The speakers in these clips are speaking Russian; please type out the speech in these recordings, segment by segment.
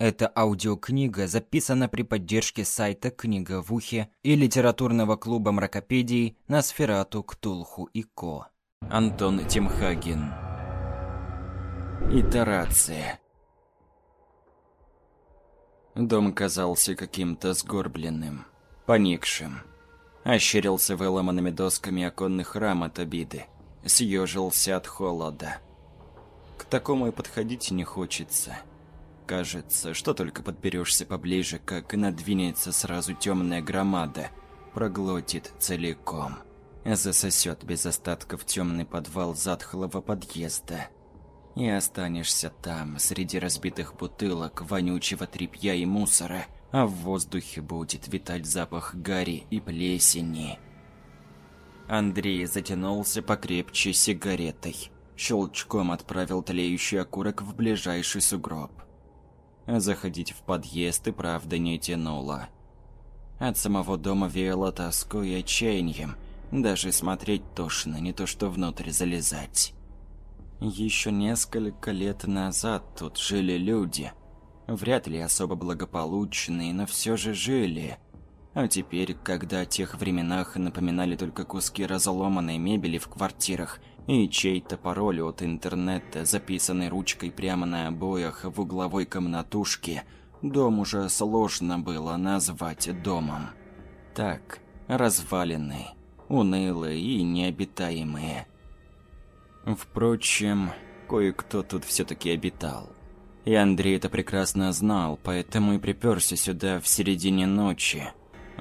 Эта аудиокнига записана при поддержке сайта «Книга в ухе» и литературного клуба мракопедий на Сферату, Ктулху и Ко. Антон Тимхаген. Итерация. Дом казался каким-то сгорбленным, поникшим. Ощерился выломанными досками оконных рам от обиды. Съежился от холода. К такому и подходить не хочется кажется, что только подберешься поближе, как надвинется сразу темная громада, проглотит целиком. Засосет без остатков темный подвал затхлого подъезда. И останешься там, среди разбитых бутылок, вонючего тряпья и мусора, а в воздухе будет витать запах гари и плесени. Андрей затянулся покрепче сигаретой. Щелчком отправил тлеющий окурок в ближайший сугроб. Заходить в подъезд и правда не тянуло. От самого дома веяло тоской и отчаянием. Даже смотреть тошно, не то что внутрь залезать. Еще несколько лет назад тут жили люди. Вряд ли особо благополучные, но все же жили. А теперь, когда о тех временах напоминали только куски разломанной мебели в квартирах и чей-то пароль от интернета, записанный ручкой прямо на обоях в угловой комнатушке, дом уже сложно было назвать домом. Так, развалины, унылые и необитаемые. Впрочем, кое-кто тут все-таки обитал. И Андрей это прекрасно знал, поэтому и приперся сюда в середине ночи.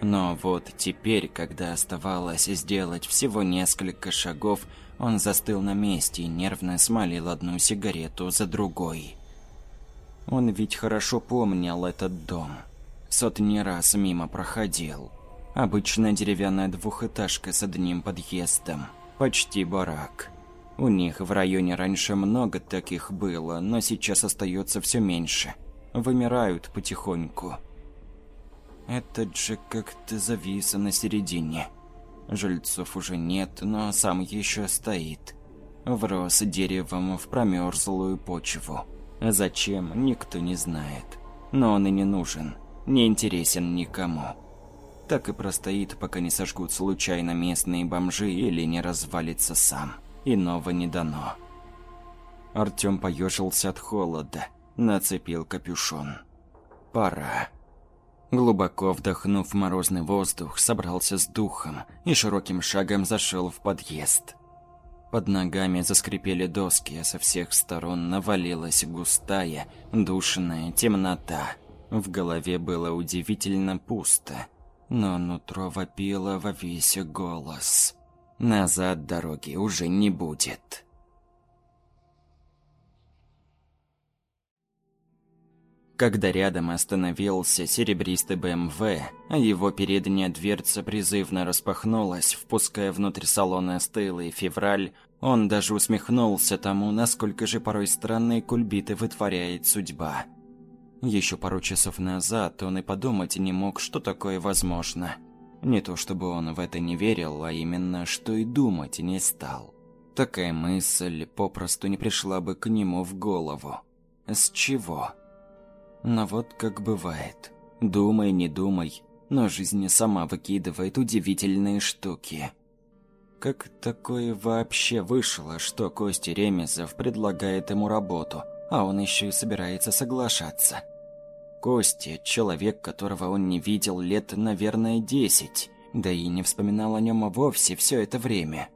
Но вот теперь, когда оставалось сделать всего несколько шагов, он застыл на месте и нервно смолил одну сигарету за другой. Он ведь хорошо помнил этот дом. Сотни раз мимо проходил. Обычная деревянная двухэтажка с одним подъездом. Почти барак. У них в районе раньше много таких было, но сейчас остается все меньше. Вымирают потихоньку. Этот же как-то завис на середине. Жильцов уже нет, но сам еще стоит. Врос деревом в промерзлую почву. Зачем, никто не знает. Но он и не нужен, не интересен никому. Так и простоит, пока не сожгут случайно местные бомжи или не развалится сам. Иного не дано. Артём поежился от холода, нацепил капюшон. Пора. Глубоко вдохнув морозный воздух, собрался с духом и широким шагом зашел в подъезд. Под ногами заскрипели доски, а со всех сторон навалилась густая, душная темнота. В голове было удивительно пусто, но нутро вопило во весь голос. Назад дороги уже не будет. Когда рядом остановился серебристый БМВ, а его передняя дверца призывно распахнулась, впуская внутрь салона стылый февраль, он даже усмехнулся тому, насколько же порой странные кульбиты вытворяет судьба. Еще пару часов назад он и подумать не мог, что такое возможно. Не то чтобы он в это не верил, а именно, что и думать не стал. Такая мысль попросту не пришла бы к нему в голову. С чего? Но вот как бывает. Думай, не думай, но жизнь сама выкидывает удивительные штуки. Как такое вообще вышло, что Костя Ремезов предлагает ему работу, а он еще и собирается соглашаться? Костя – человек, которого он не видел лет, наверное, десять, да и не вспоминал о нем вовсе все это время.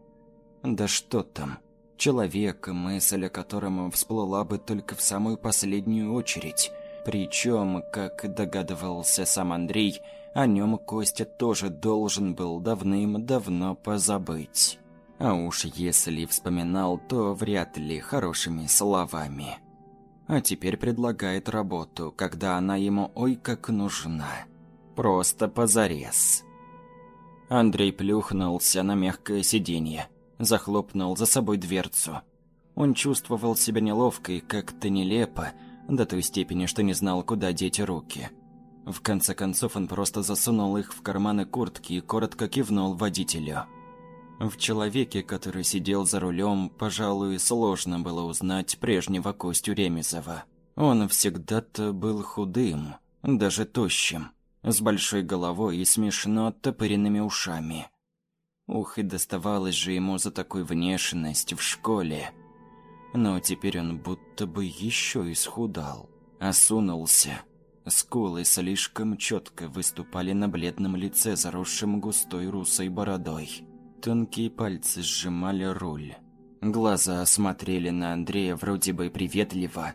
Да что там, человек, мысль о котором всплыла бы только в самую последнюю очередь – причем, как догадывался сам Андрей, о нем Костя тоже должен был давным-давно позабыть. А уж если вспоминал, то вряд ли хорошими словами. А теперь предлагает работу, когда она ему ой как нужна. Просто позарез. Андрей плюхнулся на мягкое сиденье, захлопнул за собой дверцу. Он чувствовал себя неловко и как-то нелепо, до той степени, что не знал, куда деть руки. В конце концов, он просто засунул их в карманы куртки и коротко кивнул водителю. В человеке, который сидел за рулем, пожалуй, сложно было узнать прежнего Костю Ремезова. Он всегда-то был худым, даже тощим, с большой головой и смешно оттопыренными ушами. Ух, и доставалось же ему за такую внешность в школе. Но теперь он будто бы еще исхудал, осунулся. Скулы слишком четко выступали на бледном лице, заросшем густой русой бородой. Тонкие пальцы сжимали руль. Глаза смотрели на Андрея вроде бы приветливо,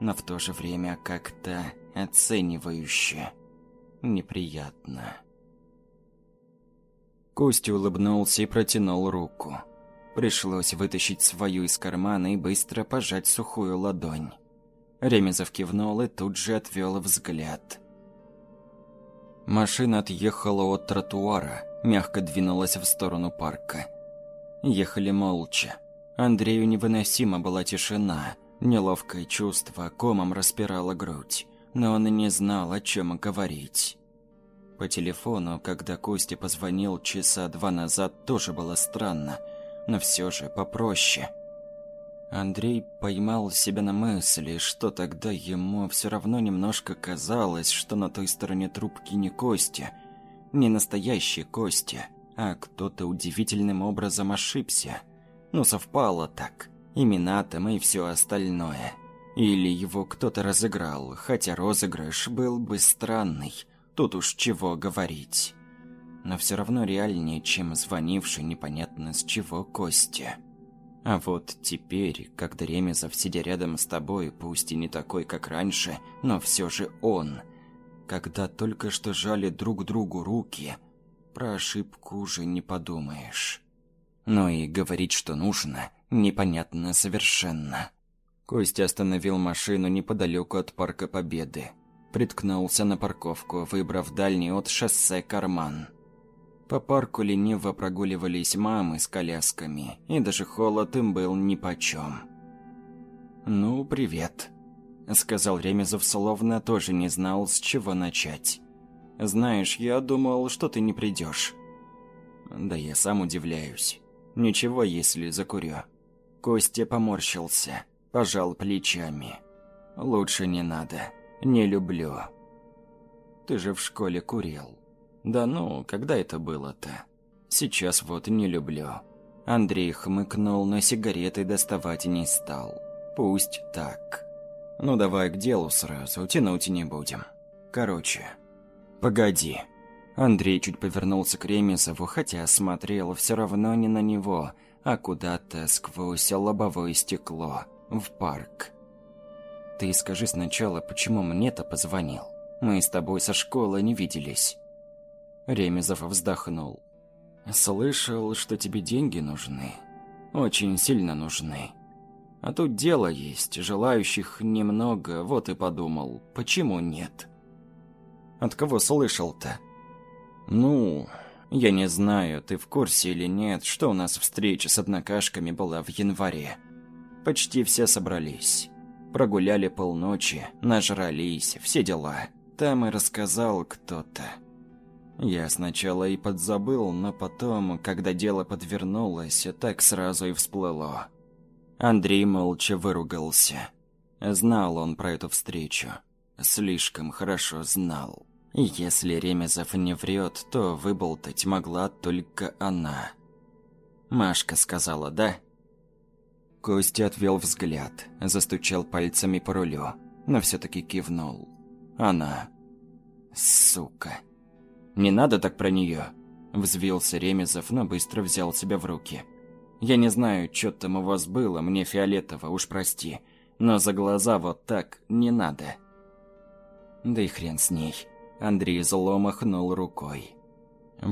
но в то же время как-то оценивающе. Неприятно. Костя улыбнулся и протянул руку. Пришлось вытащить свою из кармана и быстро пожать сухую ладонь. Ремезов кивнул и тут же отвел взгляд. Машина отъехала от тротуара, мягко двинулась в сторону парка. Ехали молча. Андрею невыносима была тишина. Неловкое чувство комом распирало грудь, но он и не знал, о чем говорить. По телефону, когда Костя позвонил часа два назад, тоже было странно, но все же попроще. Андрей поймал себя на мысли, что тогда ему все равно немножко казалось, что на той стороне трубки не Костя, не настоящий Костя, а кто-то удивительным образом ошибся – ну, совпало так. Имена там и все остальное. Или его кто-то разыграл, хотя розыгрыш был бы странный. Тут уж чего говорить. Но все равно реальнее, чем звонивший непонятно с чего Костя. А вот теперь, когда Ремезов, сидя рядом с тобой, пусть и не такой, как раньше, но все же он. Когда только что жали друг другу руки, про ошибку уже не подумаешь. Но и говорить, что нужно, непонятно совершенно. Костя остановил машину неподалеку от Парка Победы. Приткнулся на парковку, выбрав дальний от шоссе карман. По парку лениво прогуливались мамы с колясками, и даже холод им был нипочем. «Ну, привет», — сказал Ремезов, словно тоже не знал, с чего начать. «Знаешь, я думал, что ты не придешь». «Да я сам удивляюсь. Ничего, если закурю. Костя поморщился, пожал плечами. Лучше не надо. Не люблю. Ты же в школе курил. Да ну, когда это было-то? Сейчас вот не люблю. Андрей хмыкнул, но сигареты доставать не стал. Пусть так. Ну давай к делу сразу, тянуть не будем. Короче, погоди. Андрей чуть повернулся к Ремезову, хотя смотрел все равно не на него, а куда-то сквозь лобовое стекло, в парк. «Ты скажи сначала, почему мне-то позвонил? Мы с тобой со школы не виделись». Ремезов вздохнул. «Слышал, что тебе деньги нужны. Очень сильно нужны. А тут дело есть, желающих немного, вот и подумал, почему нет?» «От кого слышал-то?» «Ну, я не знаю, ты в курсе или нет, что у нас встреча с однокашками была в январе. Почти все собрались. Прогуляли полночи, нажрались, все дела. Там и рассказал кто-то. Я сначала и подзабыл, но потом, когда дело подвернулось, так сразу и всплыло. Андрей молча выругался. Знал он про эту встречу. Слишком хорошо знал. Если Ремезов не врет, то выболтать могла только она. Машка сказала «да». Костя отвел взгляд, застучал пальцами по рулю, но все-таки кивнул. Она. Сука. Не надо так про нее. Взвился Ремезов, но быстро взял себя в руки. Я не знаю, что там у вас было, мне фиолетово, уж прости. Но за глаза вот так не надо. Да и хрен с ней. Андрей зло махнул рукой.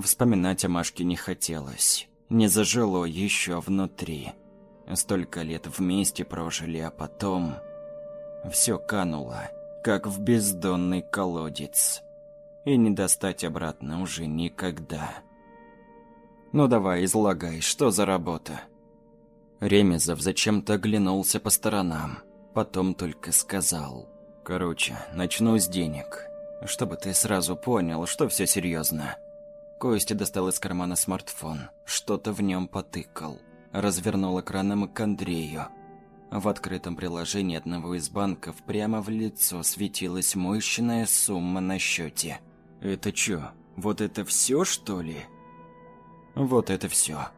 Вспоминать о Машке не хотелось. Не зажило еще внутри. Столько лет вместе прожили, а потом... Все кануло, как в бездонный колодец. И не достать обратно уже никогда. «Ну давай, излагай, что за работа?» Ремезов зачем-то оглянулся по сторонам. Потом только сказал. «Короче, начну с денег чтобы ты сразу понял, что все серьезно. Костя достал из кармана смартфон, что-то в нем потыкал, развернул экраном к Андрею. В открытом приложении одного из банков прямо в лицо светилась мощная сумма на счете. «Это чё, вот это все, что ли?» «Вот это все.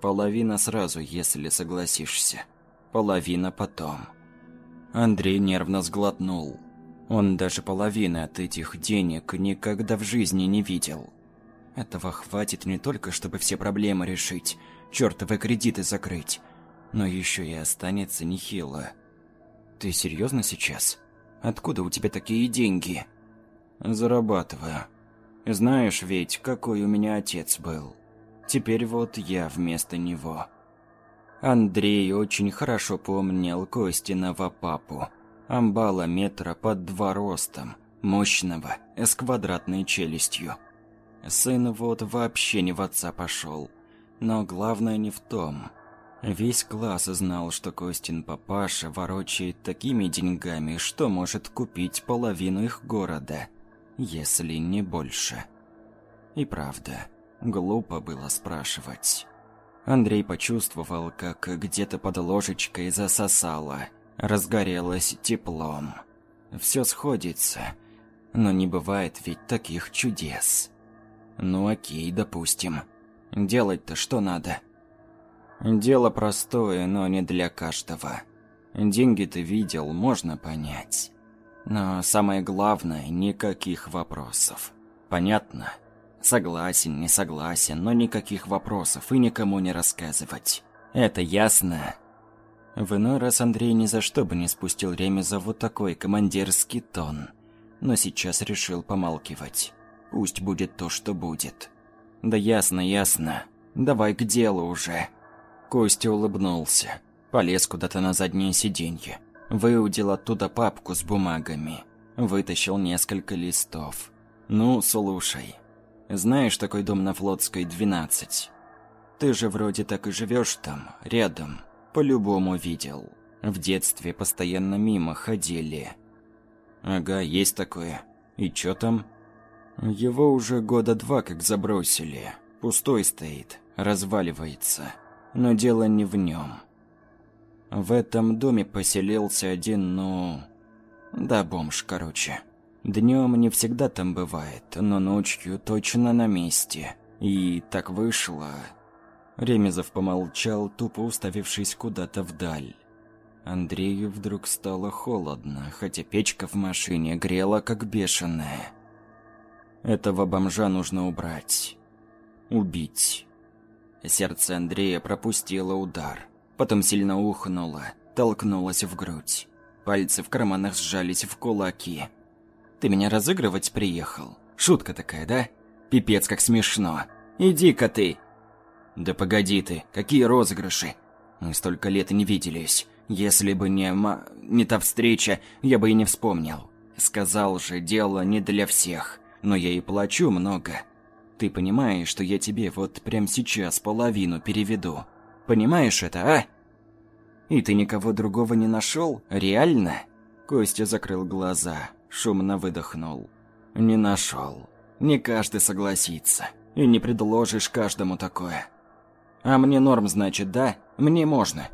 Половина сразу, если согласишься. Половина потом». Андрей нервно сглотнул. Он даже половины от этих денег никогда в жизни не видел. Этого хватит не только, чтобы все проблемы решить, чертовы кредиты закрыть, но еще и останется нехило. Ты серьезно сейчас? Откуда у тебя такие деньги? Зарабатываю. Знаешь ведь, какой у меня отец был. Теперь вот я вместо него. Андрей очень хорошо помнил Костиного папу. Амбала метра под два ростом, мощного, с квадратной челюстью. Сын вот вообще не в отца пошел. Но главное не в том – Весь класс знал, что Костин папаша ворочает такими деньгами, что может купить половину их города, если не больше. И правда, глупо было спрашивать. Андрей почувствовал, как где-то под ложечкой засосало, разгорелось теплом. Все сходится, но не бывает ведь таких чудес. Ну окей, допустим. Делать-то что надо? Дело простое, но не для каждого. Деньги ты видел, можно понять. Но самое главное, никаких вопросов. Понятно? Согласен, не согласен, но никаких вопросов и никому не рассказывать. Это ясно? В иной раз Андрей ни за что бы не спустил Ремеза вот такой командирский тон. Но сейчас решил помалкивать. Пусть будет то, что будет. Да ясно, ясно. Давай к делу уже. Костя улыбнулся. Полез куда-то на заднее сиденье. Выудил оттуда папку с бумагами. Вытащил несколько листов. «Ну, слушай. Знаешь такой дом на Флотской, 12? Ты же вроде так и живешь там, рядом. По-любому видел. В детстве постоянно мимо ходили». «Ага, есть такое. И чё там?» «Его уже года два как забросили. Пустой стоит, разваливается но дело не в нем. В этом доме поселился один, ну... Да, бомж, короче. Днем не всегда там бывает, но ночью точно на месте. И так вышло... Ремезов помолчал, тупо уставившись куда-то вдаль. Андрею вдруг стало холодно, хотя печка в машине грела как бешеная. Этого бомжа нужно убрать. Убить. Сердце Андрея пропустило удар. Потом сильно ухнуло, толкнулось в грудь. Пальцы в карманах сжались в кулаки. «Ты меня разыгрывать приехал? Шутка такая, да? Пипец, как смешно. Иди-ка ты!» «Да погоди ты, какие розыгрыши? Мы столько лет не виделись. Если бы не ма... не та встреча, я бы и не вспомнил. Сказал же, дело не для всех. Но я и плачу много. Ты понимаешь, что я тебе вот прямо сейчас половину переведу? Понимаешь это, а? И ты никого другого не нашел? Реально? Костя закрыл глаза, шумно выдохнул. Не нашел. Не каждый согласится. И не предложишь каждому такое. А мне норм, значит, да? Мне можно.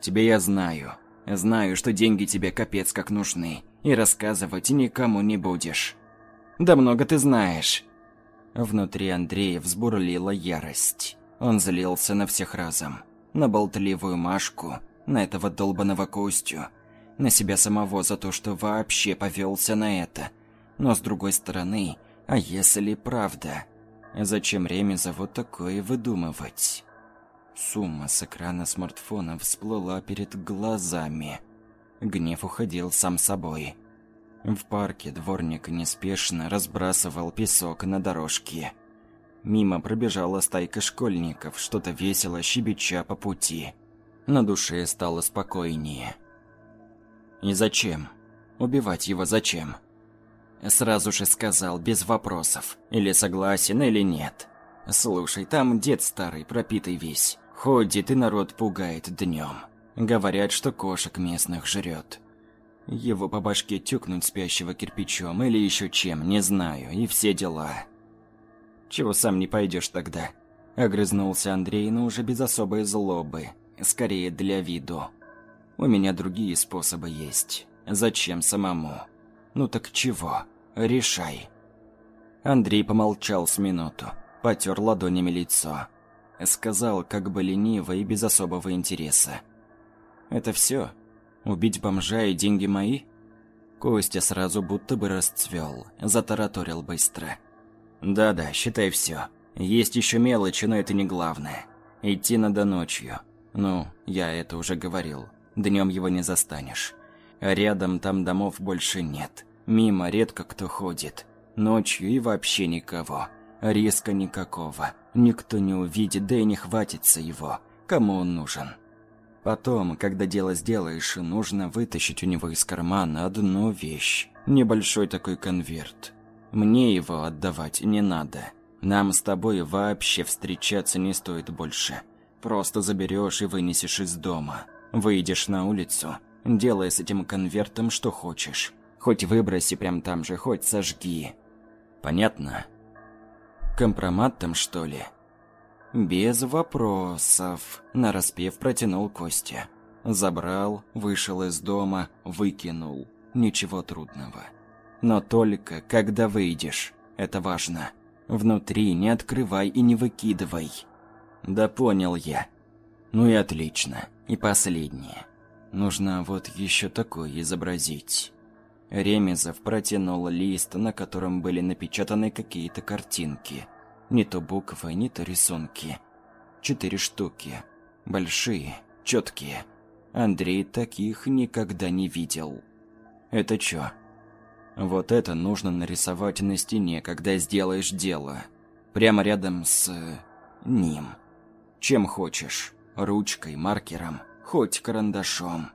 Тебе я знаю. Знаю, что деньги тебе капец как нужны. И рассказывать никому не будешь. Да много ты знаешь. Внутри Андрея взбурлила ярость. Он злился на всех разом. На болтливую Машку, на этого долбаного Костю, на себя самого за то, что вообще повелся на это. Но с другой стороны, а если правда? Зачем Ремеза вот такое выдумывать? Сумма с экрана смартфона всплыла перед глазами. Гнев уходил сам собой. В парке дворник неспешно разбрасывал песок на дорожке. Мимо пробежала стайка школьников, что-то весело щебеча по пути. На душе стало спокойнее. И зачем? Убивать его зачем? Сразу же сказал, без вопросов, или согласен, или нет. Слушай, там дед старый, пропитый весь. Ходит и народ пугает днем. Говорят, что кошек местных жрет. Его по башке тюкнуть спящего кирпичом или еще чем, не знаю, и все дела. Чего сам не пойдешь тогда? Огрызнулся Андрей, но уже без особой злобы, скорее для виду. У меня другие способы есть. Зачем самому? Ну так чего? Решай. Андрей помолчал с минуту, потер ладонями лицо. Сказал, как бы лениво и без особого интереса. «Это все? Убить бомжа и деньги мои?» Костя сразу будто бы расцвел, затараторил быстро. «Да-да, считай все. Есть еще мелочи, но это не главное. Идти надо ночью. Ну, я это уже говорил. Днем его не застанешь. А рядом там домов больше нет. Мимо редко кто ходит. Ночью и вообще никого. Риска никакого. Никто не увидит, да и не хватится его. Кому он нужен? Потом, когда дело сделаешь, нужно вытащить у него из кармана одну вещь. Небольшой такой конверт. Мне его отдавать не надо. Нам с тобой вообще встречаться не стоит больше. Просто заберешь и вынесешь из дома. Выйдешь на улицу, делай с этим конвертом что хочешь. Хоть выброси прям там же, хоть сожги. Понятно? Компроматом, что ли? Без вопросов. Нараспев протянул Костя. Забрал, вышел из дома, выкинул. Ничего трудного. Но только когда выйдешь. Это важно. Внутри не открывай и не выкидывай. Да понял я. Ну и отлично. И последнее. Нужно вот еще такое изобразить. Ремезов протянул лист, на котором были напечатаны какие-то картинки. Не то буквы, не то рисунки. Четыре штуки. Большие, четкие. Андрей таких никогда не видел. Это чё? Вот это нужно нарисовать на стене, когда сделаешь дело. Прямо рядом с... ним. Чем хочешь. Ручкой, маркером, хоть карандашом.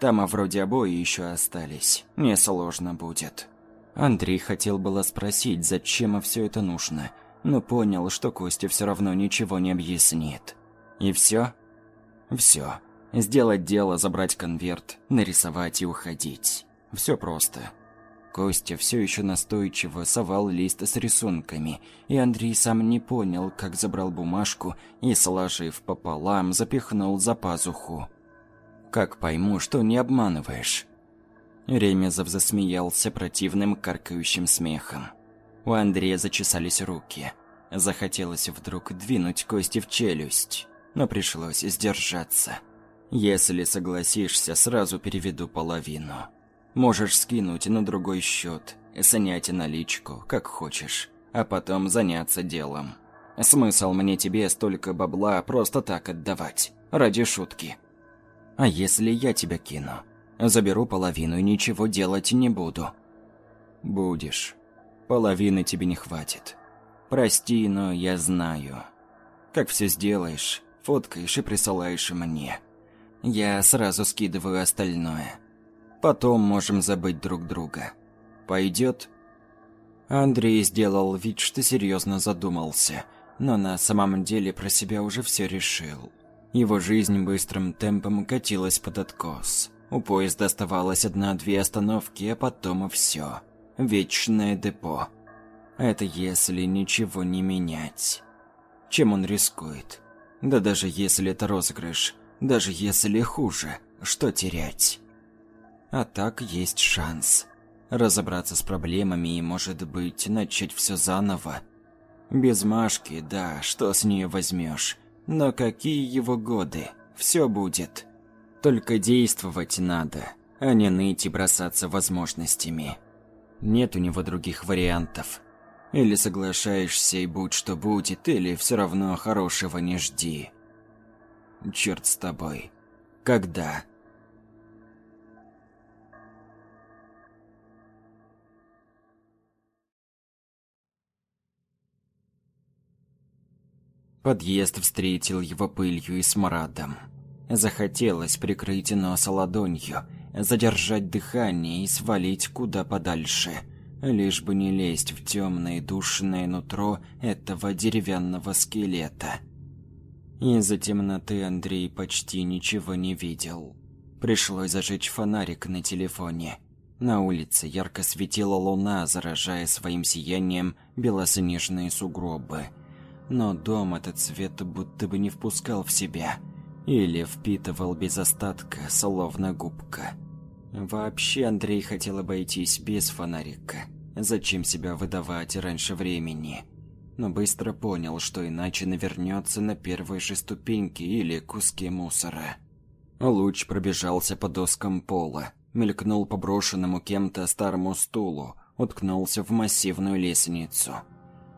Там, а вроде обои еще остались. Несложно будет. Андрей хотел было спросить, зачем все это нужно, но понял, что Костя все равно ничего не объяснит. И все? Все. Сделать дело, забрать конверт, нарисовать и уходить. Все просто. Костя все еще настойчиво совал лист с рисунками, и Андрей сам не понял, как забрал бумажку и, сложив пополам, запихнул за пазуху. «Как пойму, что не обманываешь?» Ремезов засмеялся противным каркающим смехом. У Андрея зачесались руки. Захотелось вдруг двинуть Кости в челюсть, но пришлось сдержаться. «Если согласишься, сразу переведу половину». Можешь скинуть на другой счет, снять наличку, как хочешь, а потом заняться делом. Смысл мне тебе столько бабла просто так отдавать, ради шутки. А если я тебя кину? Заберу половину и ничего делать не буду. Будешь. Половины тебе не хватит. Прости, но я знаю. Как все сделаешь, фоткаешь и присылаешь мне. Я сразу скидываю остальное. Потом можем забыть друг друга. Пойдет?» Андрей сделал вид, что серьезно задумался, но на самом деле про себя уже все решил. Его жизнь быстрым темпом катилась под откос. У поезда оставалось одна-две остановки, а потом и все. Вечное депо. Это если ничего не менять. Чем он рискует? Да даже если это розыгрыш, даже если хуже, что терять? А так есть шанс. Разобраться с проблемами и, может быть, начать все заново. Без Машки, да, что с нее возьмешь? Но какие его годы? Все будет. Только действовать надо, а не ныть и бросаться возможностями. Нет у него других вариантов. Или соглашаешься и будь что будет, или все равно хорошего не жди. Черт с тобой. Когда? Подъезд встретил его пылью и смрадом. Захотелось прикрыть нос ладонью, задержать дыхание и свалить куда подальше, лишь бы не лезть в темное душное нутро этого деревянного скелета. Из-за темноты Андрей почти ничего не видел. Пришлось зажечь фонарик на телефоне. На улице ярко светила луна, заражая своим сиянием белоснежные сугробы – но дом этот свет будто бы не впускал в себя. или впитывал без остатка, словно губка. Вообще Андрей хотел обойтись без фонарика. Зачем себя выдавать раньше времени? Но быстро понял, что иначе навернется на первой же ступеньке или куске мусора. Луч пробежался по доскам пола, мелькнул по брошенному кем-то старому стулу, уткнулся в массивную лестницу.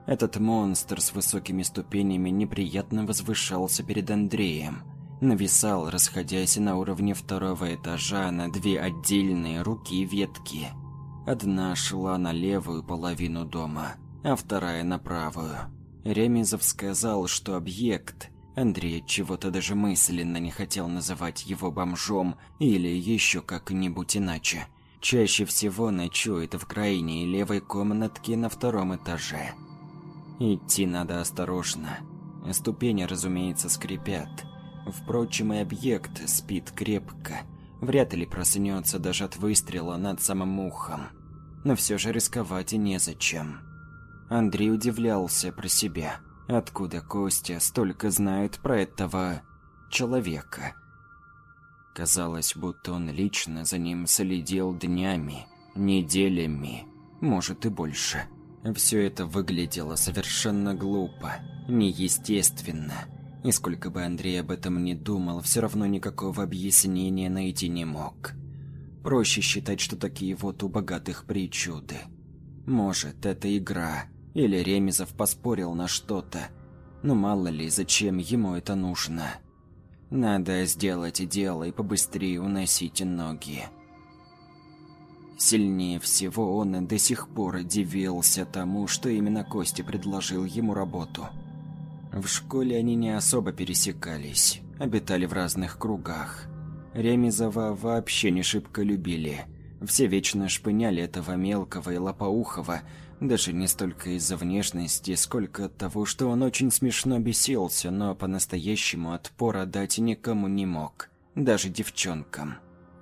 Этот монстр с высокими ступенями неприятно возвышался перед Андреем – нависал, расходясь на уровне второго этажа на две отдельные руки-ветки. Одна шла на левую половину дома, а вторая на правую. Ремезов сказал, что объект, Андрей чего-то даже мысленно не хотел называть его бомжом или еще как-нибудь иначе, чаще всего ночует в крайней левой комнатке на втором этаже. Идти надо осторожно. Ступени, разумеется, скрипят – Впрочем, и объект спит крепко. Вряд ли проснется даже от выстрела над самым ухом. Но все же рисковать и незачем. Андрей удивлялся про себя. Откуда Костя столько знает про этого человека? Казалось, будто он лично за ним следил днями, неделями, может и больше. Все это выглядело совершенно глупо, неестественно. И сколько бы Андрей об этом ни думал, все равно никакого объяснения найти не мог. Проще считать, что такие вот у богатых причуды. Может, это игра, или Ремезов поспорил на что-то. Но мало ли, зачем ему это нужно. Надо сделать дело и побыстрее уносить ноги. Сильнее всего он до сих пор удивился тому, что именно Костя предложил ему работу – в школе они не особо пересекались, обитали в разных кругах. Ремезова вообще не шибко любили. Все вечно шпыняли этого мелкого и лопоухого, даже не столько из-за внешности, сколько от того, что он очень смешно бесился, но по-настоящему отпора дать никому не мог, даже девчонкам.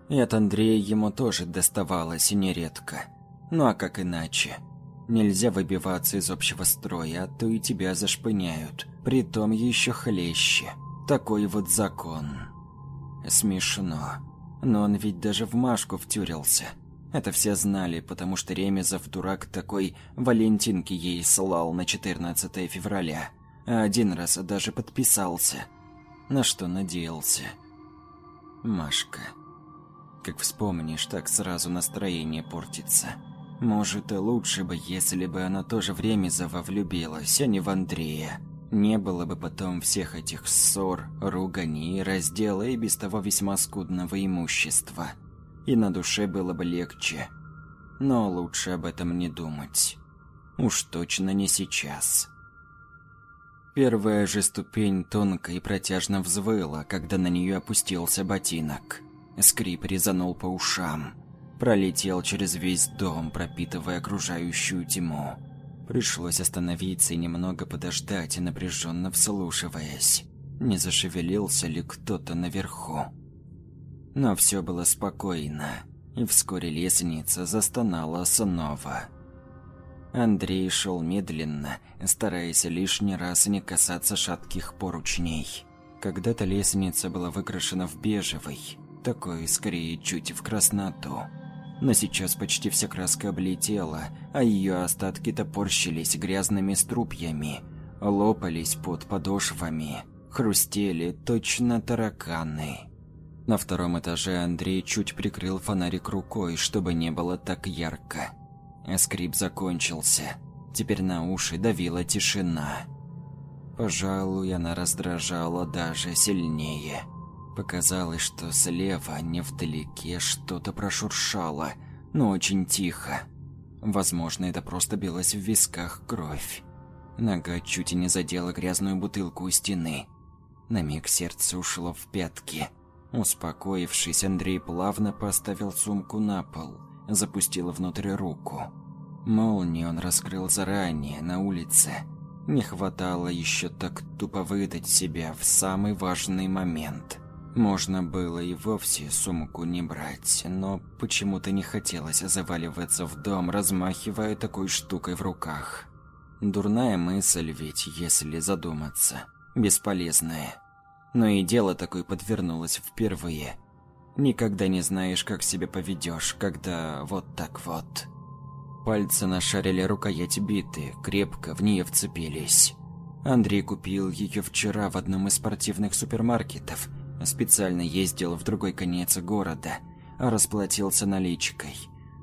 И от Андрея ему тоже доставалось нередко. Ну а как иначе? Нельзя выбиваться из общего строя, а то и тебя зашпыняют. Притом еще хлеще. Такой вот закон. Смешно. Но он ведь даже в Машку втюрился. Это все знали, потому что Ремезов, дурак такой, Валентинки ей слал на 14 февраля. А один раз даже подписался. На что надеялся. Машка. Как вспомнишь, так сразу настроение портится. Может, и лучше бы, если бы она тоже в Ремезова влюбилась, а не в Андрея. Не было бы потом всех этих ссор, руганий раздела и без того весьма скудного имущества. И на душе было бы легче. Но лучше об этом не думать. Уж точно не сейчас. Первая же ступень тонко и протяжно взвыла, когда на нее опустился ботинок. Скрип резанул по ушам пролетел через весь дом, пропитывая окружающую тьму. Пришлось остановиться и немного подождать, напряженно вслушиваясь, не зашевелился ли кто-то наверху. Но все было спокойно, и вскоре лестница застонала снова. Андрей шел медленно, стараясь лишний раз не касаться шатких поручней. Когда-то лестница была выкрашена в бежевый, такой скорее чуть в красноту но сейчас почти вся краска облетела, а ее остатки топорщились грязными струпьями, лопались под подошвами, хрустели точно тараканы. На втором этаже Андрей чуть прикрыл фонарик рукой, чтобы не было так ярко. Скрип закончился. Теперь на уши давила тишина. Пожалуй, она раздражала даже сильнее. Показалось, что слева, невдалеке, что-то прошуршало, но очень тихо. Возможно, это просто билась в висках кровь. Нога чуть и не задела грязную бутылку у стены. На миг сердце ушло в пятки. Успокоившись, Андрей плавно поставил сумку на пол, запустил внутрь руку. Молнию он раскрыл заранее, на улице. Не хватало еще так тупо выдать себя в самый важный момент – можно было и вовсе сумку не брать, но почему-то не хотелось заваливаться в дом, размахивая такой штукой в руках. Дурная мысль ведь, если задуматься. Бесполезная. Но и дело такое подвернулось впервые. Никогда не знаешь, как себя поведешь, когда вот так вот. Пальцы нашарили рукоять биты, крепко в нее вцепились. Андрей купил ее вчера в одном из спортивных супермаркетов. Специально ездил в другой конец города, а расплатился наличкой.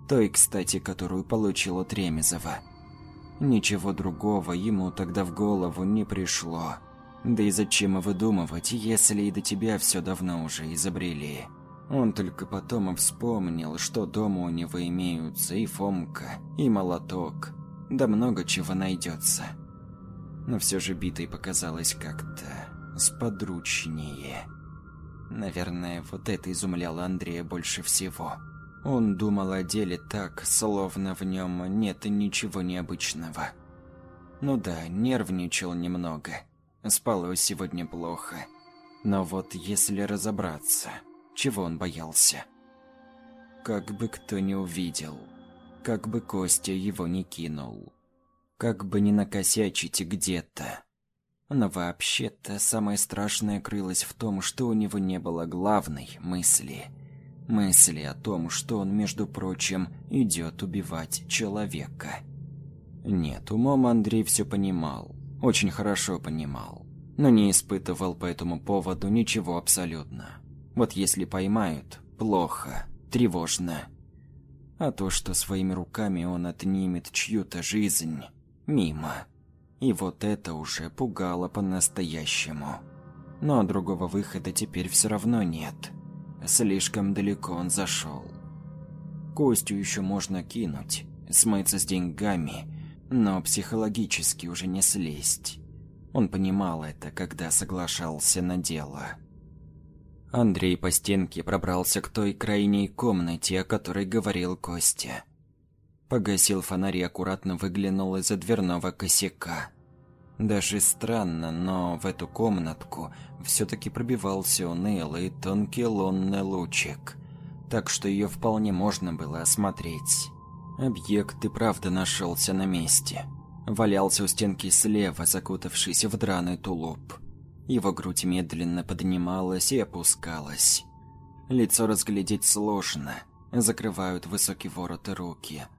Той, кстати, которую получил от Ремезова. Ничего другого ему тогда в голову не пришло. Да и зачем выдумывать, если и до тебя все давно уже изобрели? Он только потом вспомнил, что дома у него имеются и Фомка, и молоток. Да много чего найдется но все же битой показалось как-то сподручнее. Наверное, вот это изумляло Андрея больше всего. Он думал о деле так, словно в нем нет ничего необычного. Ну да, нервничал немного. Спалось сегодня плохо. Но вот если разобраться, чего он боялся? Как бы кто не увидел, как бы Костя его не кинул как бы не накосячить где-то. Но вообще-то самое страшное крылось в том, что у него не было главной мысли. Мысли о том, что он, между прочим, идет убивать человека. Нет, умом Андрей все понимал, очень хорошо понимал, но не испытывал по этому поводу ничего абсолютно. Вот если поймают, плохо, тревожно. А то, что своими руками он отнимет чью-то жизнь, мимо. И вот это уже пугало по-настоящему. Но другого выхода теперь все равно нет. Слишком далеко он зашел. Костю еще можно кинуть, смыться с деньгами, но психологически уже не слезть. Он понимал это, когда соглашался на дело. Андрей по стенке пробрался к той крайней комнате, о которой говорил Костя. Погасил фонарь и аккуратно выглянул из-за дверного косяка. Даже странно, но в эту комнатку все-таки пробивался унылый тонкий лунный лучик, так что ее вполне можно было осмотреть. Объект и правда нашелся на месте. Валялся у стенки слева, закутавшись в драный тулуп. Его грудь медленно поднималась и опускалась. Лицо разглядеть сложно, закрывают высокий ворот и руки –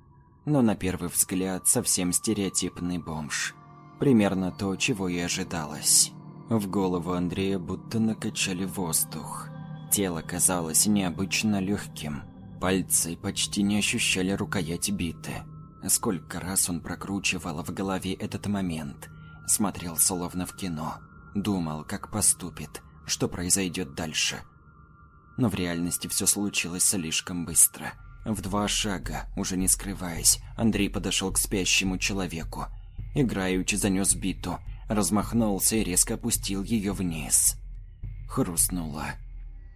но на первый взгляд совсем стереотипный бомж. Примерно то, чего и ожидалось. В голову Андрея будто накачали воздух. Тело казалось необычно легким. Пальцы почти не ощущали рукоять биты. Сколько раз он прокручивал в голове этот момент. Смотрел словно в кино. Думал, как поступит, что произойдет дальше. Но в реальности все случилось слишком быстро – в два шага, уже не скрываясь, Андрей подошел к спящему человеку. Играючи занес биту, размахнулся и резко опустил ее вниз. Хрустнуло.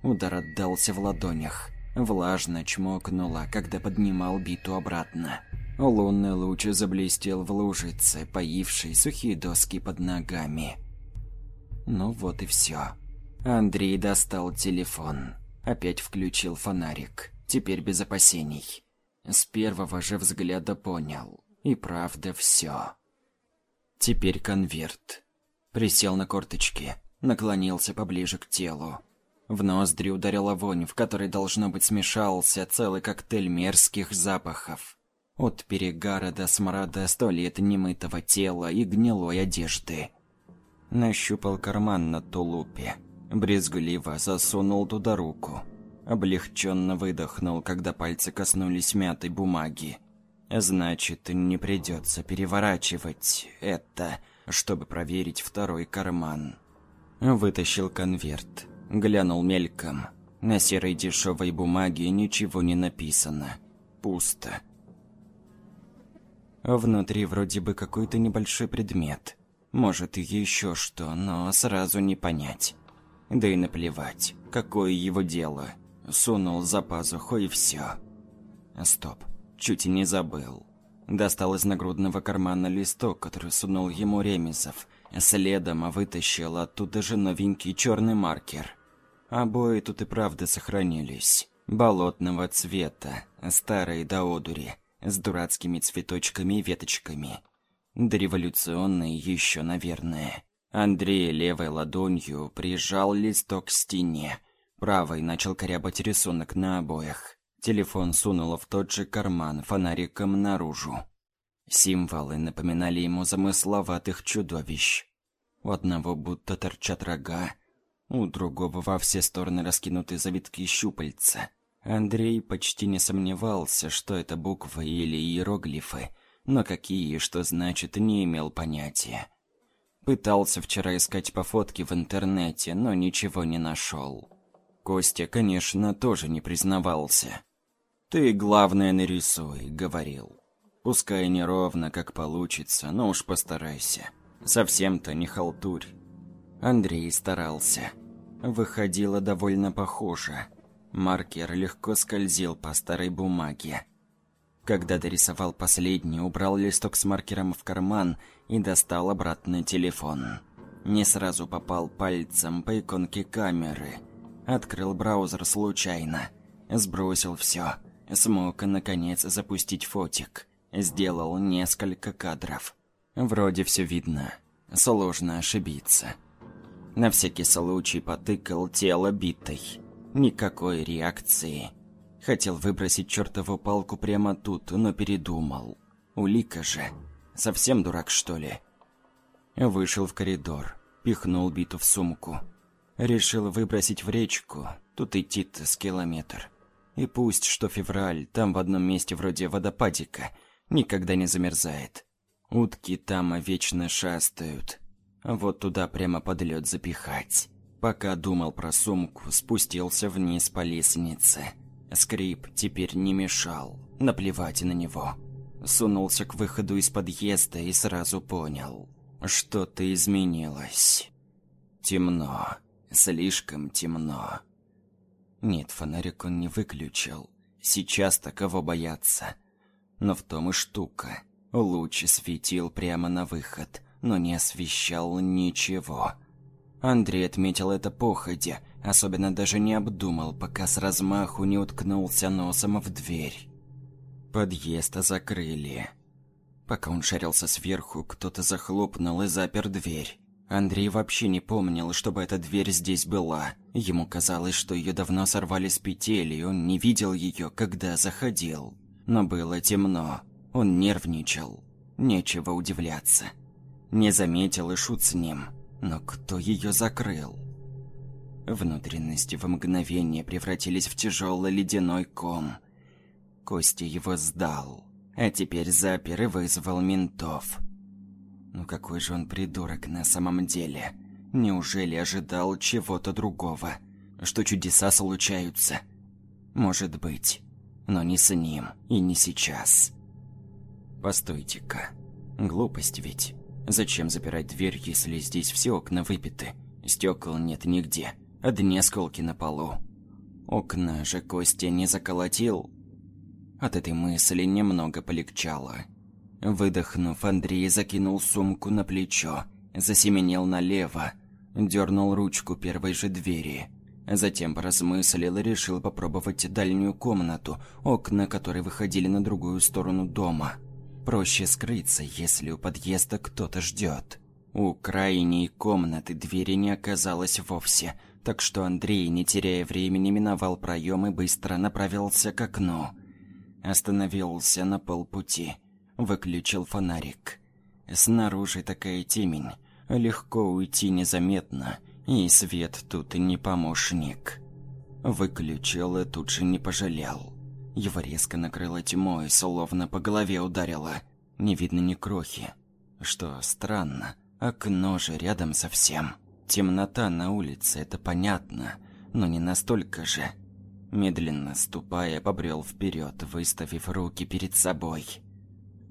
Удар отдался в ладонях. Влажно чмокнуло, когда поднимал биту обратно. Лунный луч заблестел в лужице, поившей сухие доски под ногами. Ну вот и все. Андрей достал телефон. Опять включил фонарик. Теперь без опасений. С первого же взгляда понял. И правда все. Теперь конверт. Присел на корточки, наклонился поближе к телу. В ноздри ударила вонь, в которой, должно быть, смешался целый коктейль мерзких запахов. От перегара до смрада сто лет немытого тела и гнилой одежды. Нащупал карман на тулупе. Брезгливо засунул туда руку. Облегченно выдохнул, когда пальцы коснулись мятой бумаги. Значит, не придется переворачивать это, чтобы проверить второй карман. Вытащил конверт. Глянул мельком. На серой дешевой бумаге ничего не написано. Пусто. Внутри вроде бы какой-то небольшой предмет. Может, и еще что, но сразу не понять. Да и наплевать, какое его дело. Сунул за пазуху и все. Стоп, чуть и не забыл. Достал из нагрудного кармана листок, который сунул ему Ремезов. Следом вытащил оттуда же новенький черный маркер. Обои тут и правда сохранились. Болотного цвета, старые до одури, с дурацкими цветочками и веточками. Дореволюционные еще, наверное. Андрей левой ладонью прижал листок к стене. Правой начал корябать рисунок на обоях. Телефон сунула в тот же карман фонариком наружу. Символы напоминали ему замысловатых чудовищ. У одного будто торчат рога, у другого во все стороны раскинуты завитки щупальца. Андрей почти не сомневался, что это буквы или иероглифы, но какие и что значит, не имел понятия. Пытался вчера искать по фотке в интернете, но ничего не нашел. Костя, конечно, тоже не признавался. «Ты, главное, нарисуй», — говорил. «Пускай неровно, как получится, но уж постарайся. Совсем-то не халтурь». Андрей старался. Выходило довольно похоже. Маркер легко скользил по старой бумаге. Когда дорисовал последний, убрал листок с маркером в карман и достал обратно телефон. Не сразу попал пальцем по иконке камеры. Открыл браузер случайно. Сбросил все. Смог, наконец, запустить фотик. Сделал несколько кадров. Вроде все видно. Сложно ошибиться. На всякий случай потыкал тело битой. Никакой реакции. Хотел выбросить чертову палку прямо тут, но передумал. Улика же. Совсем дурак, что ли? Вышел в коридор. Пихнул биту в сумку. Решил выбросить в речку. Тут идти-то с километр. И пусть, что февраль, там в одном месте вроде водопадика, никогда не замерзает. Утки там вечно шастают. Вот туда прямо под лед запихать. Пока думал про сумку, спустился вниз по лестнице. Скрип теперь не мешал. Наплевать на него. Сунулся к выходу из подъезда и сразу понял. Что-то изменилось. Темно. Слишком темно. Нет, фонарик он не выключил. Сейчас-то кого бояться. Но в том и штука. Луч светил прямо на выход, но не освещал ничего. Андрей отметил это походя, особенно даже не обдумал, пока с размаху не уткнулся носом в дверь. Подъезд закрыли. Пока он шарился сверху, кто-то захлопнул и запер дверь. Андрей вообще не помнил, чтобы эта дверь здесь была. Ему казалось, что ее давно сорвали с петель, и он не видел ее, когда заходил. Но было темно. Он нервничал. Нечего удивляться. Не заметил и шут с ним. Но кто ее закрыл? Внутренности в мгновение превратились в тяжелый ледяной ком. Костя его сдал, а теперь запер и вызвал ментов. Ну какой же он придурок на самом деле. Неужели ожидал чего-то другого? Что чудеса случаются? Может быть. Но не с ним и не сейчас. Постойте-ка. Глупость ведь. Зачем запирать дверь, если здесь все окна выбиты? Стекол нет нигде. Одни осколки на полу. Окна же Костя не заколотил. От этой мысли немного полегчало. Выдохнув, Андрей закинул сумку на плечо, засеменил налево, дернул ручку первой же двери. Затем поразмыслил и решил попробовать дальнюю комнату, окна которой выходили на другую сторону дома. Проще скрыться, если у подъезда кто-то ждет. У крайней комнаты двери не оказалось вовсе, так что Андрей, не теряя времени, миновал проем и быстро направился к окну. Остановился на полпути – Выключил фонарик. Снаружи такая темень. Легко уйти незаметно, и свет тут не помощник. Выключил и тут же не пожалел. Его резко накрыло тьмой, словно по голове ударило. Не видно ни крохи. Что странно, окно же рядом совсем. Темнота на улице, это понятно, но не настолько же. Медленно ступая, побрел вперед, выставив руки перед собой.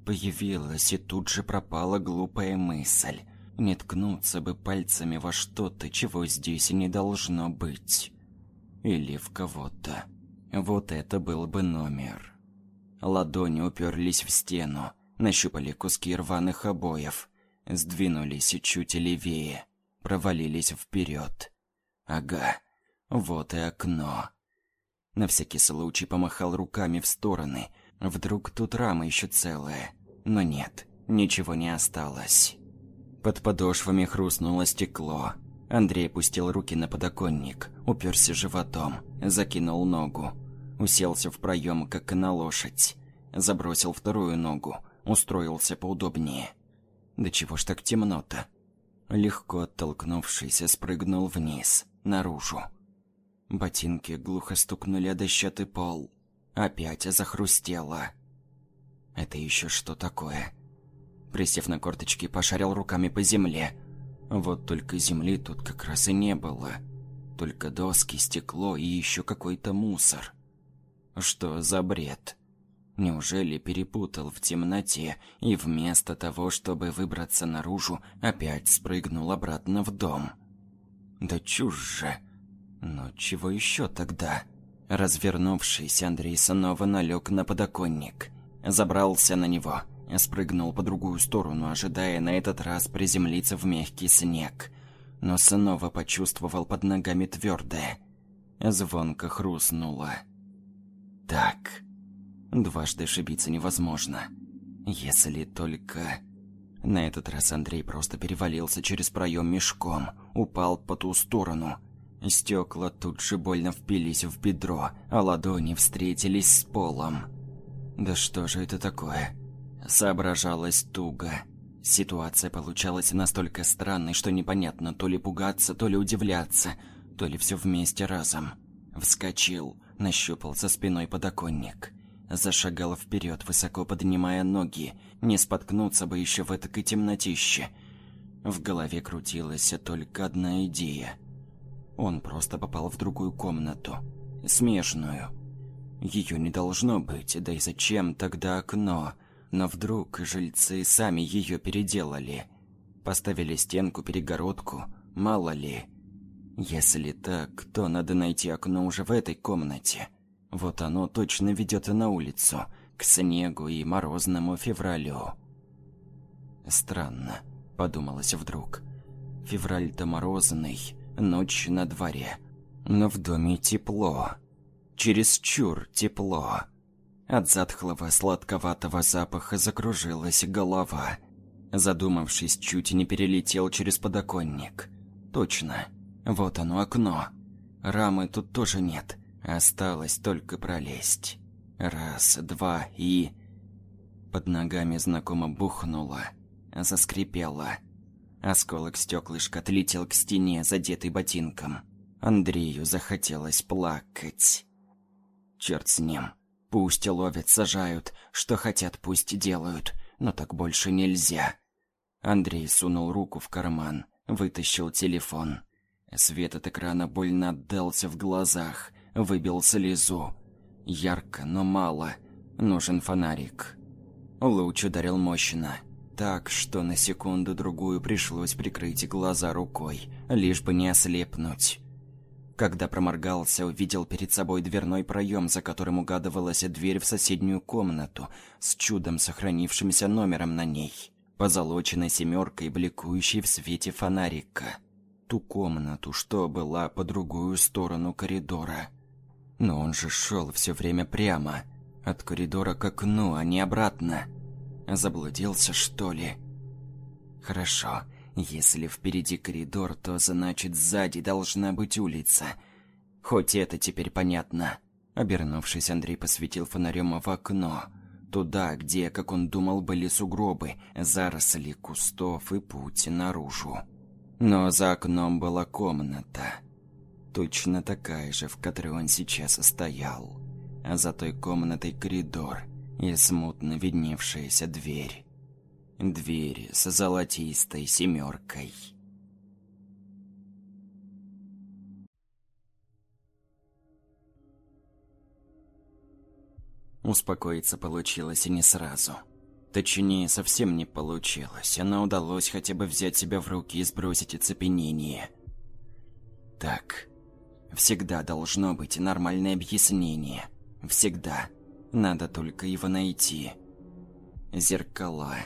Появилась и тут же пропала глупая мысль. Не ткнуться бы пальцами во что-то, чего здесь не должно быть. Или в кого-то. Вот это был бы номер. Ладони уперлись в стену, нащупали куски рваных обоев, сдвинулись чуть левее, провалились вперед. Ага, вот и окно. На всякий случай помахал руками в стороны. Вдруг тут рама еще целая. Но нет, ничего не осталось. Под подошвами хрустнуло стекло. Андрей опустил руки на подоконник, уперся животом, закинул ногу. Уселся в проем, как на лошадь. Забросил вторую ногу, устроился поудобнее. Да чего ж так темно-то? Легко оттолкнувшись, спрыгнул вниз, наружу. Ботинки глухо стукнули о дощатый пол. Опять захрустело. Это еще что такое? Присев на корточки, пошарил руками по земле. Вот только земли тут как раз и не было. Только доски, стекло и еще какой-то мусор. Что за бред? Неужели перепутал в темноте и вместо того, чтобы выбраться наружу, опять спрыгнул обратно в дом? Да чушь же. Но чего еще тогда? Развернувшись, Андрей снова налег на подоконник. Забрался на него, спрыгнул по другую сторону, ожидая на этот раз приземлиться в мягкий снег. Но снова почувствовал под ногами твердое. Звонко хрустнуло. Так, дважды ошибиться невозможно. Если только... На этот раз Андрей просто перевалился через проем мешком, упал по ту сторону. Стекла тут же больно впились в бедро, а ладони встретились с полом. Да что же это такое? Соображалось туго. Ситуация получалась настолько странной, что непонятно то ли пугаться, то ли удивляться, то ли все вместе разом. Вскочил, нащупал за спиной подоконник. Зашагал вперед, высоко поднимая ноги. Не споткнуться бы еще в этой темнотище. В голове крутилась только одна идея. Он просто попал в другую комнату. Смежную. Ее не должно быть, да и зачем тогда окно? Но вдруг жильцы сами ее переделали. Поставили стенку-перегородку, мало ли. Если так, то надо найти окно уже в этой комнате. Вот оно точно ведет на улицу, к снегу и морозному февралю. Странно, подумалось вдруг. Февраль-то морозный, ночь на дворе. Но в доме тепло. Чересчур тепло. От затхлого сладковатого запаха закружилась голова. Задумавшись, чуть не перелетел через подоконник. Точно. Вот оно окно. Рамы тут тоже нет. Осталось только пролезть. Раз, два и... Под ногами знакомо бухнуло. Заскрипело. Осколок стеклышка отлетел к стене, задетый ботинком. Андрею захотелось плакать. Черт с ним. Пусть ловят, сажают, что хотят, пусть делают, но так больше нельзя. Андрей сунул руку в карман, вытащил телефон. Свет от экрана больно отдался в глазах, выбил слезу. Ярко, но мало. Нужен фонарик. Луч ударил мощно. Так, что на секунду-другую пришлось прикрыть глаза рукой, лишь бы не ослепнуть. Когда проморгался, увидел перед собой дверной проем, за которым угадывалась дверь в соседнюю комнату с чудом сохранившимся номером на ней, позолоченной семеркой, бликующей в свете фонарика ту комнату, что была по другую сторону коридора. Но он же шел все время прямо, от коридора к окну, а не обратно. Заблудился, что ли? Хорошо, если впереди коридор, то значит сзади должна быть улица. Хоть это теперь понятно. Обернувшись, Андрей посветил фонарем в окно. Туда, где, как он думал, были сугробы, заросли кустов и путь наружу. Но за окном была комната. Точно такая же, в которой он сейчас стоял. А за той комнатой коридор и смутно видневшаяся дверь. Дверь с золотистой семеркой. Успокоиться получилось и не сразу. Точнее, совсем не получилось, но удалось хотя бы взять себя в руки и сбросить оцепенение. Так, всегда должно быть нормальное объяснение. Всегда. Надо только его найти. Зеркала.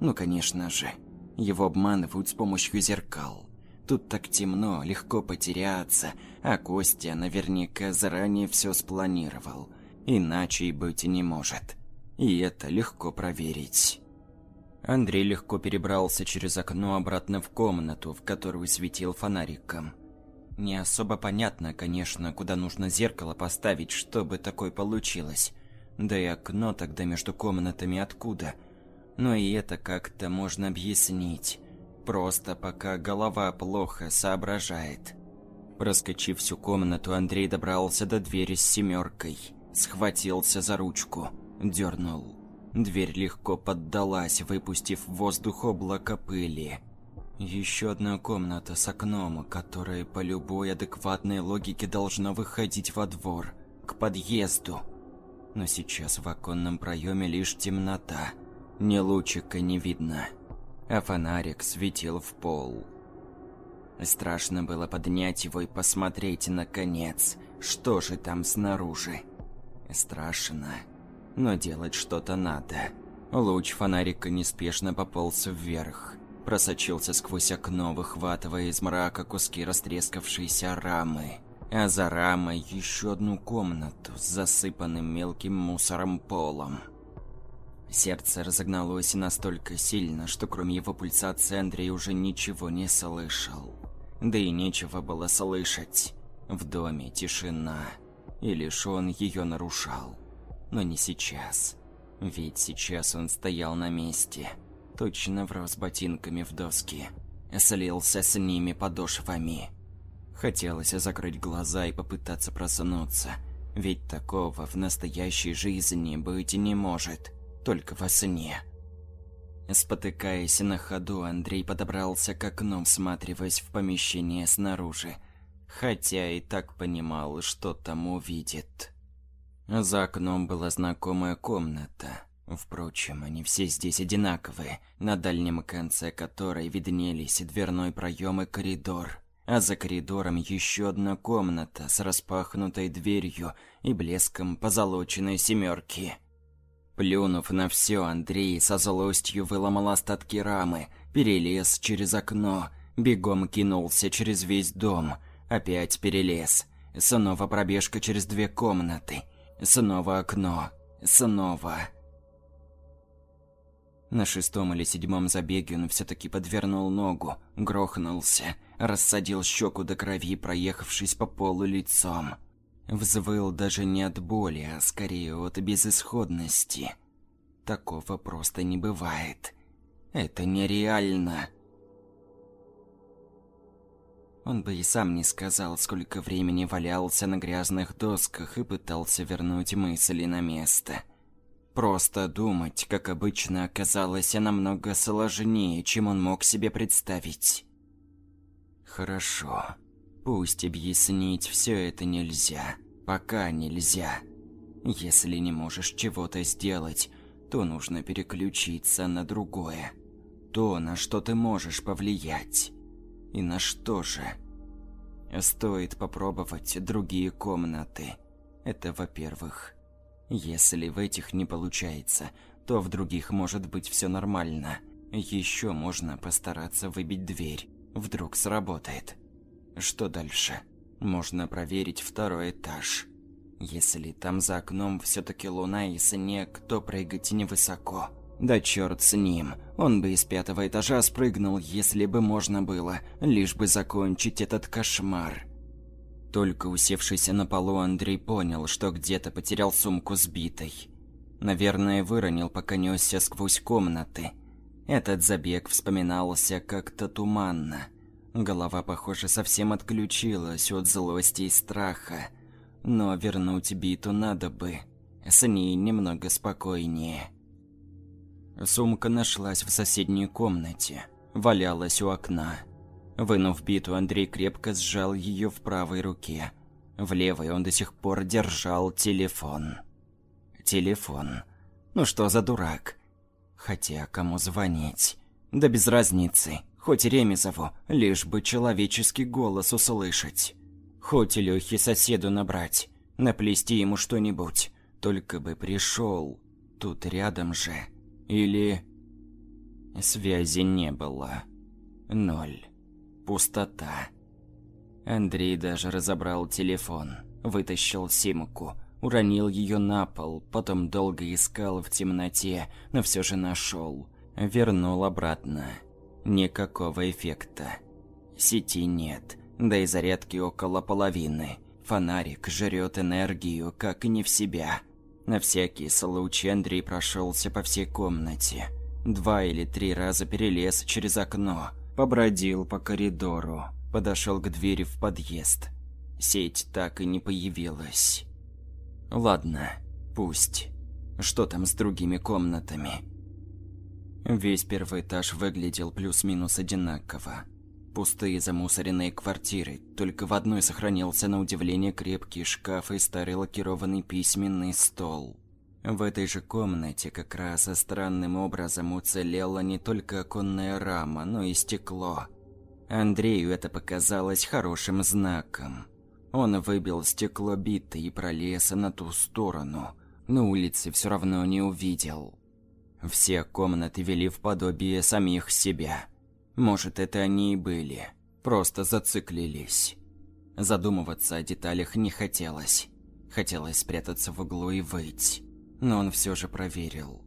Ну, конечно же. Его обманывают с помощью зеркал. Тут так темно, легко потеряться, а Костя наверняка заранее все спланировал. Иначе и быть не может. И это легко проверить. Андрей легко перебрался через окно обратно в комнату, в которую светил фонариком. Не особо понятно, конечно, куда нужно зеркало поставить, чтобы такое получилось. Да и окно тогда между комнатами откуда. Но и это как-то можно объяснить. Просто пока голова плохо соображает. Проскочив всю комнату, Андрей добрался до двери с семеркой. Схватился за ручку. Дернул. Дверь легко поддалась, выпустив в воздух облако пыли. Еще одна комната с окном, которая по любой адекватной логике должна выходить во двор, к подъезду. Но сейчас в оконном проеме лишь темнота. Ни лучика не видно. А фонарик светил в пол. Страшно было поднять его и посмотреть наконец, что же там снаружи. Страшно но делать что-то надо. Луч фонарика неспешно пополз вверх, просочился сквозь окно, выхватывая из мрака куски растрескавшейся рамы. А за рамой еще одну комнату с засыпанным мелким мусором полом. Сердце разогналось настолько сильно, что кроме его пульсации Андрей уже ничего не слышал. Да и нечего было слышать. В доме тишина, и лишь он ее нарушал. Но не сейчас. Ведь сейчас он стоял на месте. Точно врос ботинками в доски. Слился с ними подошвами. Хотелось закрыть глаза и попытаться проснуться. Ведь такого в настоящей жизни быть не может. Только во сне. Спотыкаясь на ходу, Андрей подобрался к окну, всматриваясь в помещение снаружи. Хотя и так понимал, что там увидит. За окном была знакомая комната. Впрочем, они все здесь одинаковые, на дальнем конце которой виднелись дверной проем и коридор. А за коридором еще одна комната с распахнутой дверью и блеском позолоченной семерки. Плюнув на все, Андрей со злостью выломал остатки рамы, перелез через окно, бегом кинулся через весь дом, опять перелез. Снова пробежка через две комнаты – Снова окно. Снова. На шестом или седьмом забеге он все-таки подвернул ногу, грохнулся, рассадил щеку до крови, проехавшись по полу лицом. Взвыл даже не от боли, а скорее от безысходности. Такого просто не бывает. Это нереально. Он бы и сам не сказал, сколько времени валялся на грязных досках и пытался вернуть мысли на место. Просто думать, как обычно, оказалось намного сложнее, чем он мог себе представить. Хорошо. Пусть объяснить все это нельзя. Пока нельзя. Если не можешь чего-то сделать, то нужно переключиться на другое. То, на что ты можешь повлиять. И на что же? Стоит попробовать другие комнаты. Это во-первых. Если в этих не получается, то в других может быть все нормально. Еще можно постараться выбить дверь. Вдруг сработает. Что дальше? Можно проверить второй этаж. Если там за окном все-таки луна и снег, то прыгать невысоко. Да черт с ним. Он бы из пятого этажа спрыгнул, если бы можно было, лишь бы закончить этот кошмар. Только усевшись на полу, Андрей понял, что где-то потерял сумку сбитой. Наверное, выронил, пока несся сквозь комнаты. Этот забег вспоминался как-то туманно. Голова, похоже, совсем отключилась от злости и страха. Но вернуть биту надо бы. С ней немного спокойнее. Сумка нашлась в соседней комнате, валялась у окна. Вынув биту, Андрей крепко сжал ее в правой руке. В левой он до сих пор держал телефон. Телефон. Ну что за дурак? Хотя кому звонить? Да без разницы. Хоть Ремезову, лишь бы человеческий голос услышать. Хоть Лёхе соседу набрать, наплести ему что-нибудь. Только бы пришел. Тут рядом же. Или... Связи не было. Ноль. Пустота. Андрей даже разобрал телефон, вытащил симку, уронил ее на пол, потом долго искал в темноте, но все же нашел. Вернул обратно. Никакого эффекта. Сети нет, да и зарядки около половины. Фонарик жрет энергию, как и не в себя. На всякий случай Андрей прошелся по всей комнате. Два или три раза перелез через окно, побродил по коридору, подошел к двери в подъезд. Сеть так и не появилась. Ладно, пусть. Что там с другими комнатами? Весь первый этаж выглядел плюс-минус одинаково. Пустые замусоренные квартиры, только в одной сохранился на удивление крепкий шкаф и старый лакированный письменный стол. В этой же комнате как раз странным образом уцелела не только оконная рама, но и стекло. Андрею это показалось хорошим знаком. Он выбил стекло битой и пролез на ту сторону. На улице все равно не увидел. Все комнаты вели в подобие самих себя. Может, это они и были. Просто зациклились. Задумываться о деталях не хотелось. Хотелось спрятаться в углу и выть. Но он все же проверил.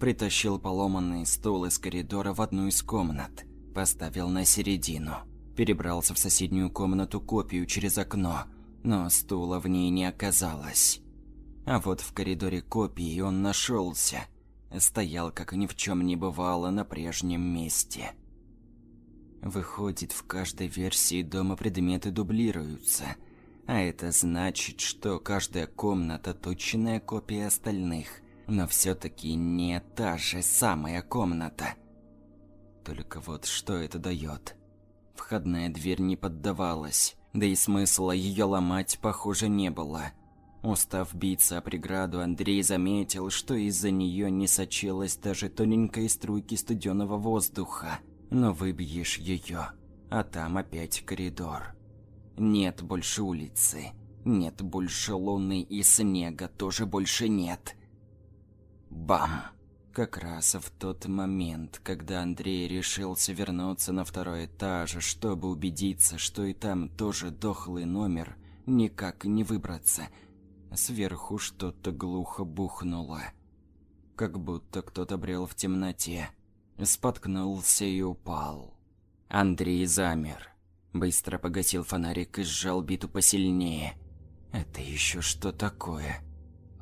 Притащил поломанный стул из коридора в одну из комнат. Поставил на середину. Перебрался в соседнюю комнату копию через окно. Но стула в ней не оказалось. А вот в коридоре копии он нашелся. Стоял, как ни в чем не бывало, на прежнем месте. Выходит, в каждой версии дома предметы дублируются. А это значит, что каждая комната точная копия остальных, но все-таки не та же самая комната. Только вот что это дает? Входная дверь не поддавалась, да и смысла ее ломать, похоже, не было. Устав биться о преграду, Андрей заметил, что из-за нее не сочилась даже тоненькая струйки студеного воздуха. Но выбьешь ее, а там опять коридор. Нет больше улицы, нет больше луны и снега тоже больше нет. Бам! Как раз в тот момент, когда Андрей решился вернуться на второй этаж, чтобы убедиться, что и там тоже дохлый номер, никак не выбраться – Сверху что-то глухо бухнуло. Как будто кто-то брел в темноте. Споткнулся и упал. Андрей замер. Быстро погасил фонарик и сжал биту посильнее. Это еще что такое?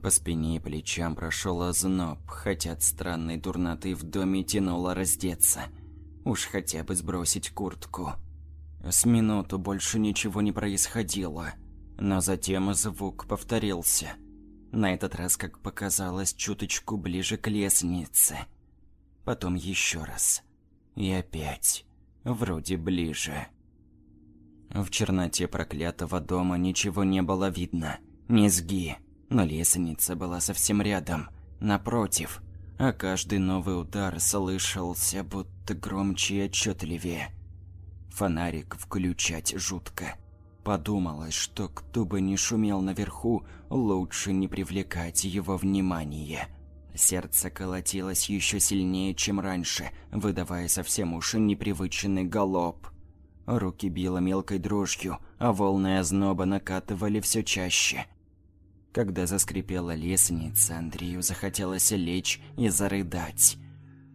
По спине и плечам прошел озноб, хотя от странной дурноты в доме тянуло раздеться. Уж хотя бы сбросить куртку. С минуту больше ничего не происходило. Но затем звук повторился. На этот раз, как показалось, чуточку ближе к лестнице. Потом еще раз. И опять. Вроде ближе. В черноте проклятого дома ничего не было видно. Низги. Но лестница была совсем рядом. Напротив. А каждый новый удар слышался будто громче и отчетливее. Фонарик включать жутко. Подумалось, что кто бы ни шумел наверху, лучше не привлекать его внимание. Сердце колотилось еще сильнее, чем раньше, выдавая совсем уж непривычный галоп. Руки било мелкой дрожью, а волны озноба накатывали все чаще. Когда заскрипела лестница, Андрею захотелось лечь и зарыдать.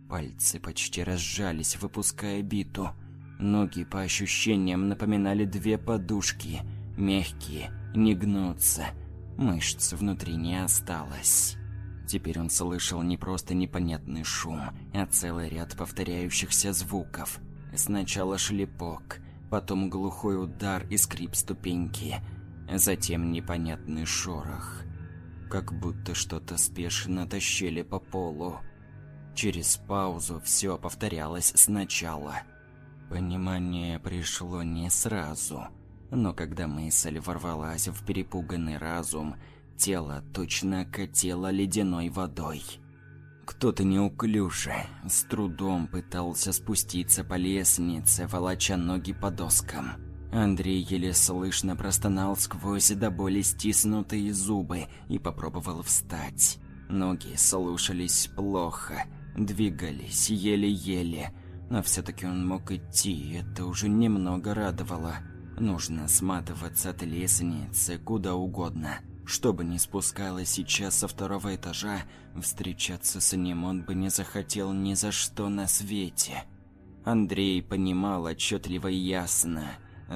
Пальцы почти разжались, выпуская биту – Ноги, по ощущениям, напоминали две подушки. Мягкие, не гнутся. Мышц внутри не осталось. Теперь он слышал не просто непонятный шум, а целый ряд повторяющихся звуков. Сначала шлепок, потом глухой удар и скрип ступеньки, затем непонятный шорох. Как будто что-то спешно тащили по полу. Через паузу все повторялось сначала – Понимание пришло не сразу, но когда мысль ворвалась в перепуганный разум, тело точно катило ледяной водой. Кто-то неуклюже, с трудом пытался спуститься по лестнице, волоча ноги по доскам. Андрей еле слышно простонал сквозь до боли стиснутые зубы и попробовал встать. Ноги слушались плохо, двигались еле-еле, но все-таки он мог идти, это уже немного радовало. Нужно сматываться от лестницы куда угодно. Что бы ни спускалось сейчас со второго этажа, встречаться с ним он бы не захотел ни за что на свете. Андрей понимал отчетливо и ясно,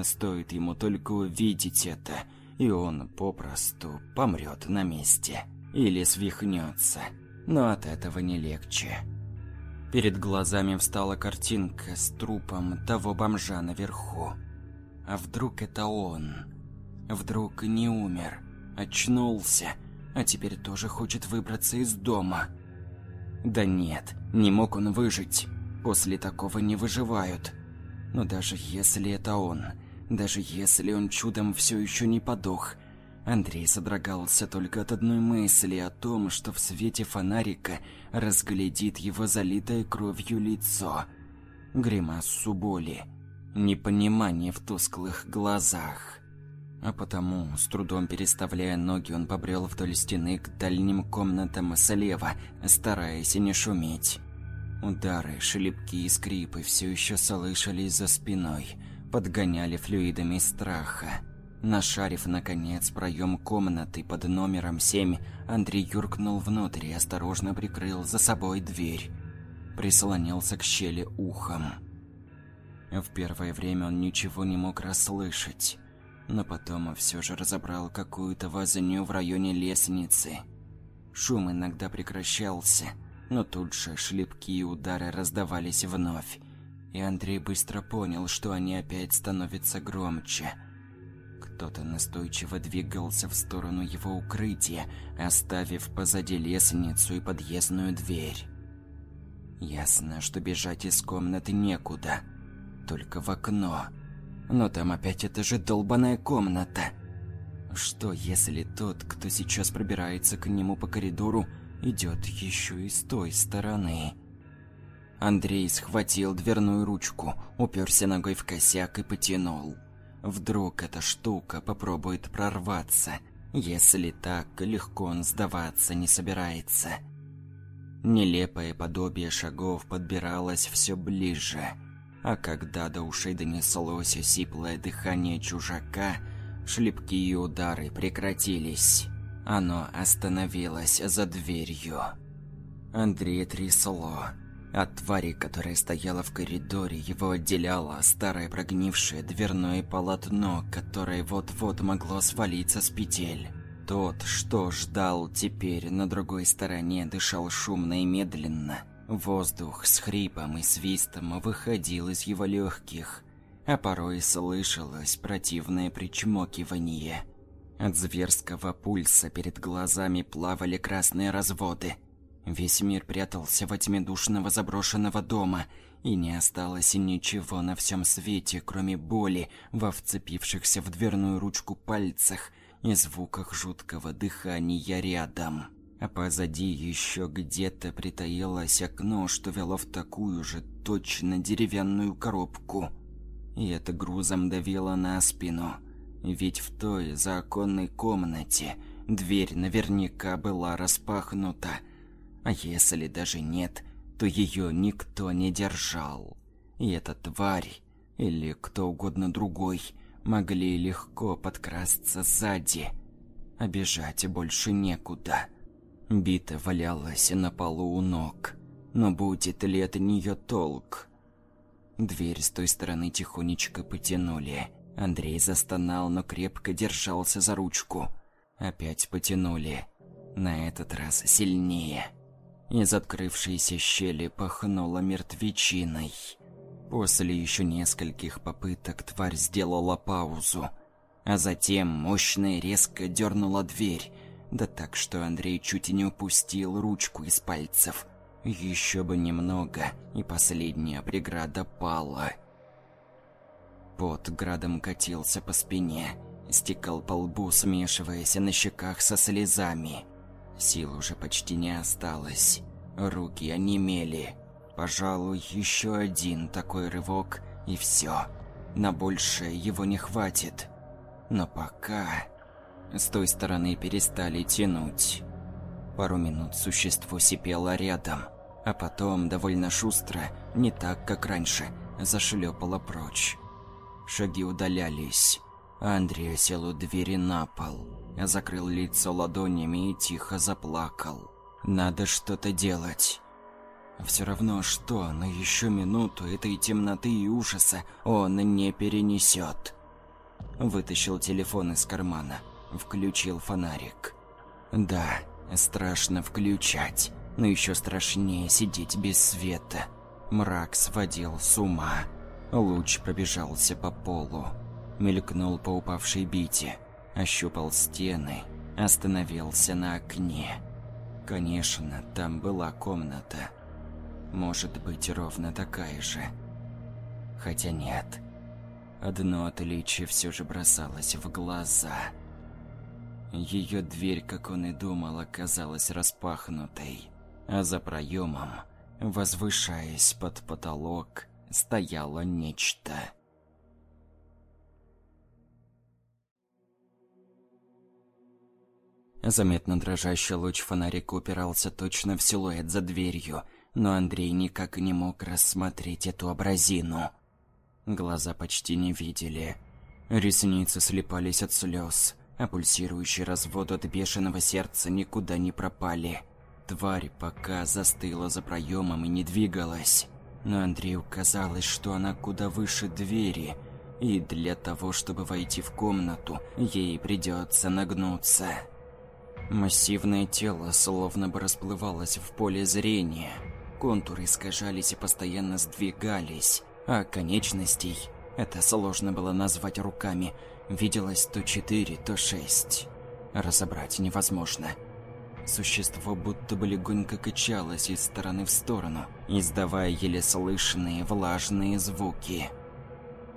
стоит ему только увидеть это, и он попросту помрет на месте или свихнется, но от этого не легче. Перед глазами встала картинка с трупом того бомжа наверху. А вдруг это он? Вдруг не умер, очнулся, а теперь тоже хочет выбраться из дома? Да нет, не мог он выжить. После такого не выживают. Но даже если это он, даже если он чудом все еще не подох, Андрей содрогался только от одной мысли о том, что в свете фонарика разглядит его залитое кровью лицо. Гримасу боли, непонимание в тусклых глазах. А потому, с трудом переставляя ноги, он побрел вдоль стены к дальним комнатам слева, стараясь не шуметь. Удары, шлепки и скрипы все еще слышались за спиной, подгоняли флюидами страха. Нашарив, наконец, проем комнаты под номером 7, Андрей юркнул внутрь и осторожно прикрыл за собой дверь. Прислонился к щели ухом. В первое время он ничего не мог расслышать, но потом все же разобрал какую-то возню в районе лестницы. Шум иногда прекращался, но тут же шлепки и удары раздавались вновь, и Андрей быстро понял, что они опять становятся громче – кто-то настойчиво двигался в сторону его укрытия, оставив позади лестницу и подъездную дверь. Ясно, что бежать из комнаты некуда, только в окно. Но там опять эта же долбаная комната. Что если тот, кто сейчас пробирается к нему по коридору, идет еще и с той стороны? Андрей схватил дверную ручку, уперся ногой в косяк и потянул. Вдруг эта штука попробует прорваться. Если так, легко он сдаваться не собирается. Нелепое подобие шагов подбиралось все ближе. А когда до ушей донеслось сиплое дыхание чужака, шлепки и удары прекратились. Оно остановилось за дверью. Андрей трясло. От твари, которая стояла в коридоре, его отделяло старое прогнившее дверное полотно, которое вот-вот могло свалиться с петель. Тот, что ждал теперь на другой стороне, дышал шумно и медленно. Воздух с хрипом и свистом выходил из его легких, а порой слышалось противное причмокивание. От зверского пульса перед глазами плавали красные разводы – Весь мир прятался во тьме душного заброшенного дома, и не осталось ничего на всем свете, кроме боли во вцепившихся в дверную ручку пальцах и звуках жуткого дыхания рядом. А позади еще где-то притаилось окно, что вело в такую же точно деревянную коробку. И это грузом давило на спину. Ведь в той законной комнате дверь наверняка была распахнута, а если даже нет, то ее никто не держал. И эта тварь, или кто угодно другой, могли легко подкрасться сзади. А бежать больше некуда. Бита валялась на полу у ног. Но будет ли от нее толк? Дверь с той стороны тихонечко потянули. Андрей застонал, но крепко держался за ручку. Опять потянули. На этот раз сильнее. Из открывшейся щели пахнуло мертвечиной. После еще нескольких попыток тварь сделала паузу, а затем мощно и резко дернула дверь, да так, что Андрей чуть не упустил ручку из пальцев. Еще бы немного, и последняя преграда пала. Под градом катился по спине, стекал по лбу, смешиваясь на щеках со слезами. Сил уже почти не осталось. Руки онемели. Пожалуй, еще один такой рывок, и все. На большее его не хватит. Но пока... С той стороны перестали тянуть. Пару минут существо сипело рядом, а потом, довольно шустро, не так, как раньше, зашлепало прочь. Шаги удалялись. Андрей сел у двери на пол закрыл лицо ладонями и тихо заплакал. Надо что-то делать. Все равно что, но еще минуту этой темноты и ужаса он не перенесет. Вытащил телефон из кармана, включил фонарик. Да, страшно включать, но еще страшнее сидеть без света. Мрак сводил с ума. Луч пробежался по полу, мелькнул по упавшей бите, ощупал стены, остановился на окне. Конечно, там была комната. Может быть, ровно такая же. Хотя нет. Одно отличие все же бросалось в глаза. Ее дверь, как он и думал, оказалась распахнутой, а за проемом, возвышаясь под потолок, стояло нечто. Заметно дрожащий луч фонарика упирался точно в силуэт за дверью, но Андрей никак не мог рассмотреть эту образину. Глаза почти не видели. Ресницы слепались от слез, а пульсирующий развод от бешеного сердца никуда не пропали. Тварь пока застыла за проемом и не двигалась. Но Андрею казалось, что она куда выше двери, и для того, чтобы войти в комнату, ей придется нагнуться. Массивное тело словно бы расплывалось в поле зрения. Контуры искажались и постоянно сдвигались, а конечностей, это сложно было назвать руками, виделось то четыре, то шесть. Разобрать невозможно. Существо будто бы легонько качалось из стороны в сторону, издавая еле слышные влажные звуки.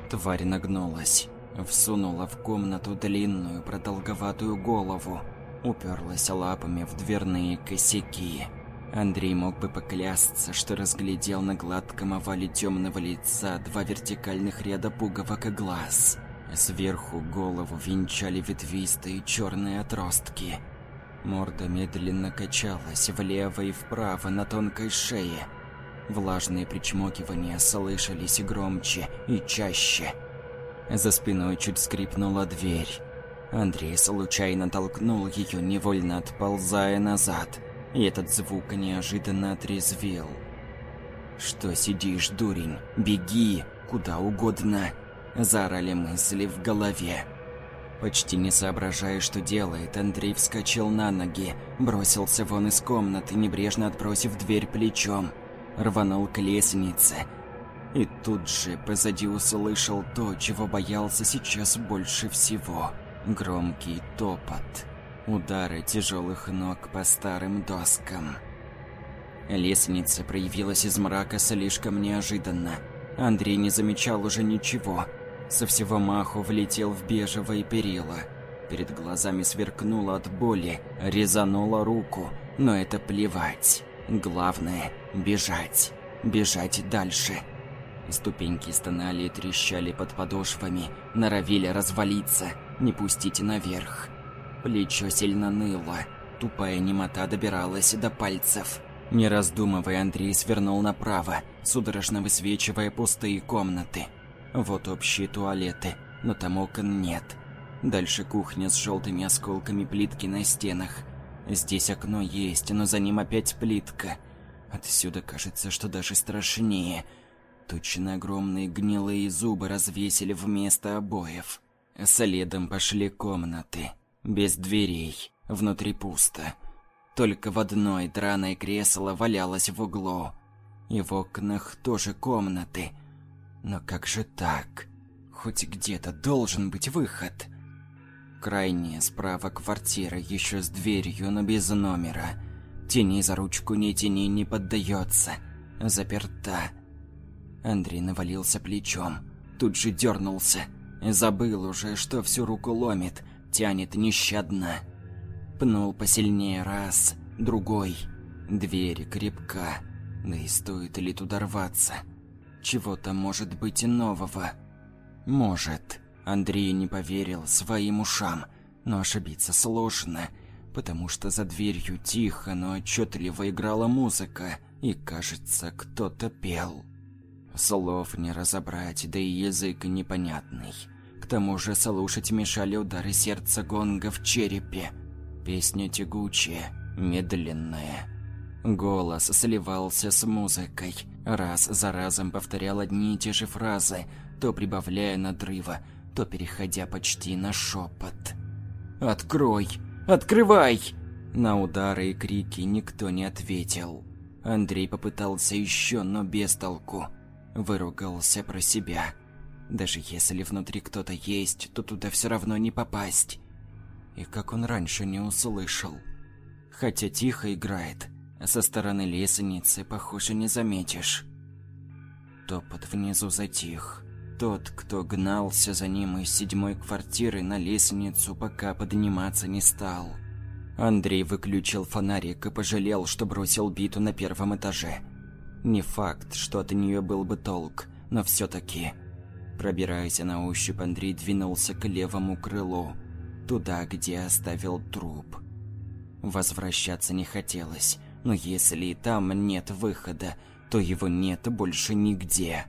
Тварь нагнулась, всунула в комнату длинную продолговатую голову, уперлась лапами в дверные косяки. Андрей мог бы поклясться, что разглядел на гладком овале темного лица два вертикальных ряда пуговок и глаз. Сверху голову венчали ветвистые черные отростки. Морда медленно качалась влево и вправо на тонкой шее. Влажные причмокивания слышались громче и чаще. За спиной чуть скрипнула дверь. Андрей случайно толкнул ее, невольно отползая назад. И этот звук неожиданно отрезвел. «Что сидишь, дурень? Беги! Куда угодно!» Заорали мысли в голове. Почти не соображая, что делает, Андрей вскочил на ноги, бросился вон из комнаты, небрежно отбросив дверь плечом. Рванул к лестнице. И тут же позади услышал то, чего боялся сейчас больше всего – Громкий топот. Удары тяжелых ног по старым доскам. Лестница проявилась из мрака слишком неожиданно. Андрей не замечал уже ничего. Со всего маху влетел в бежевые перила. Перед глазами сверкнуло от боли, резануло руку. Но это плевать. Главное – бежать. Бежать дальше. Ступеньки стонали и трещали под подошвами, норовили развалиться – не пустите наверх. Плечо сильно ныло, тупая немота добиралась до пальцев. Не раздумывая, Андрей свернул направо, судорожно высвечивая пустые комнаты. Вот общие туалеты, но там окон нет. Дальше кухня с желтыми осколками плитки на стенах. Здесь окно есть, но за ним опять плитка. Отсюда кажется, что даже страшнее. Точно огромные гнилые зубы развесили вместо обоев. Следом пошли комнаты. Без дверей. Внутри пусто. Только в одной драное кресло валялось в углу. И в окнах тоже комнаты. Но как же так? Хоть где-то должен быть выход. Крайняя справа квартира еще с дверью, но без номера. Тяни за ручку, не тяни, не поддается. Заперта. Андрей навалился плечом. Тут же дернулся. Забыл уже, что всю руку ломит, тянет нещадно. Пнул посильнее раз, другой. Дверь крепка, да и стоит ли туда рваться? Чего-то может быть и нового. Может. Андрей не поверил своим ушам, но ошибиться сложно, потому что за дверью тихо, но отчетливо играла музыка, и, кажется, кто-то пел. Слов не разобрать, да и язык непонятный. К тому же слушать мешали удары сердца гонга в черепе. Песня тягучая, медленная. Голос сливался с музыкой, раз за разом повторял одни и те же фразы, то прибавляя надрыва, то переходя почти на шепот. «Открой! Открывай!» На удары и крики никто не ответил. Андрей попытался еще, но без толку. Выругался про себя. Даже если внутри кто-то есть, то туда все равно не попасть. И как он раньше не услышал. Хотя тихо играет, а со стороны лестницы, похоже, не заметишь. Топот внизу затих. Тот, кто гнался за ним из седьмой квартиры на лестницу, пока подниматься не стал. Андрей выключил фонарик и пожалел, что бросил биту на первом этаже. Не факт, что от нее был бы толк, но все-таки. Пробираясь на ощупь, Андрей двинулся к левому крылу, туда, где оставил труп. Возвращаться не хотелось, но если и там нет выхода, то его нет больше нигде.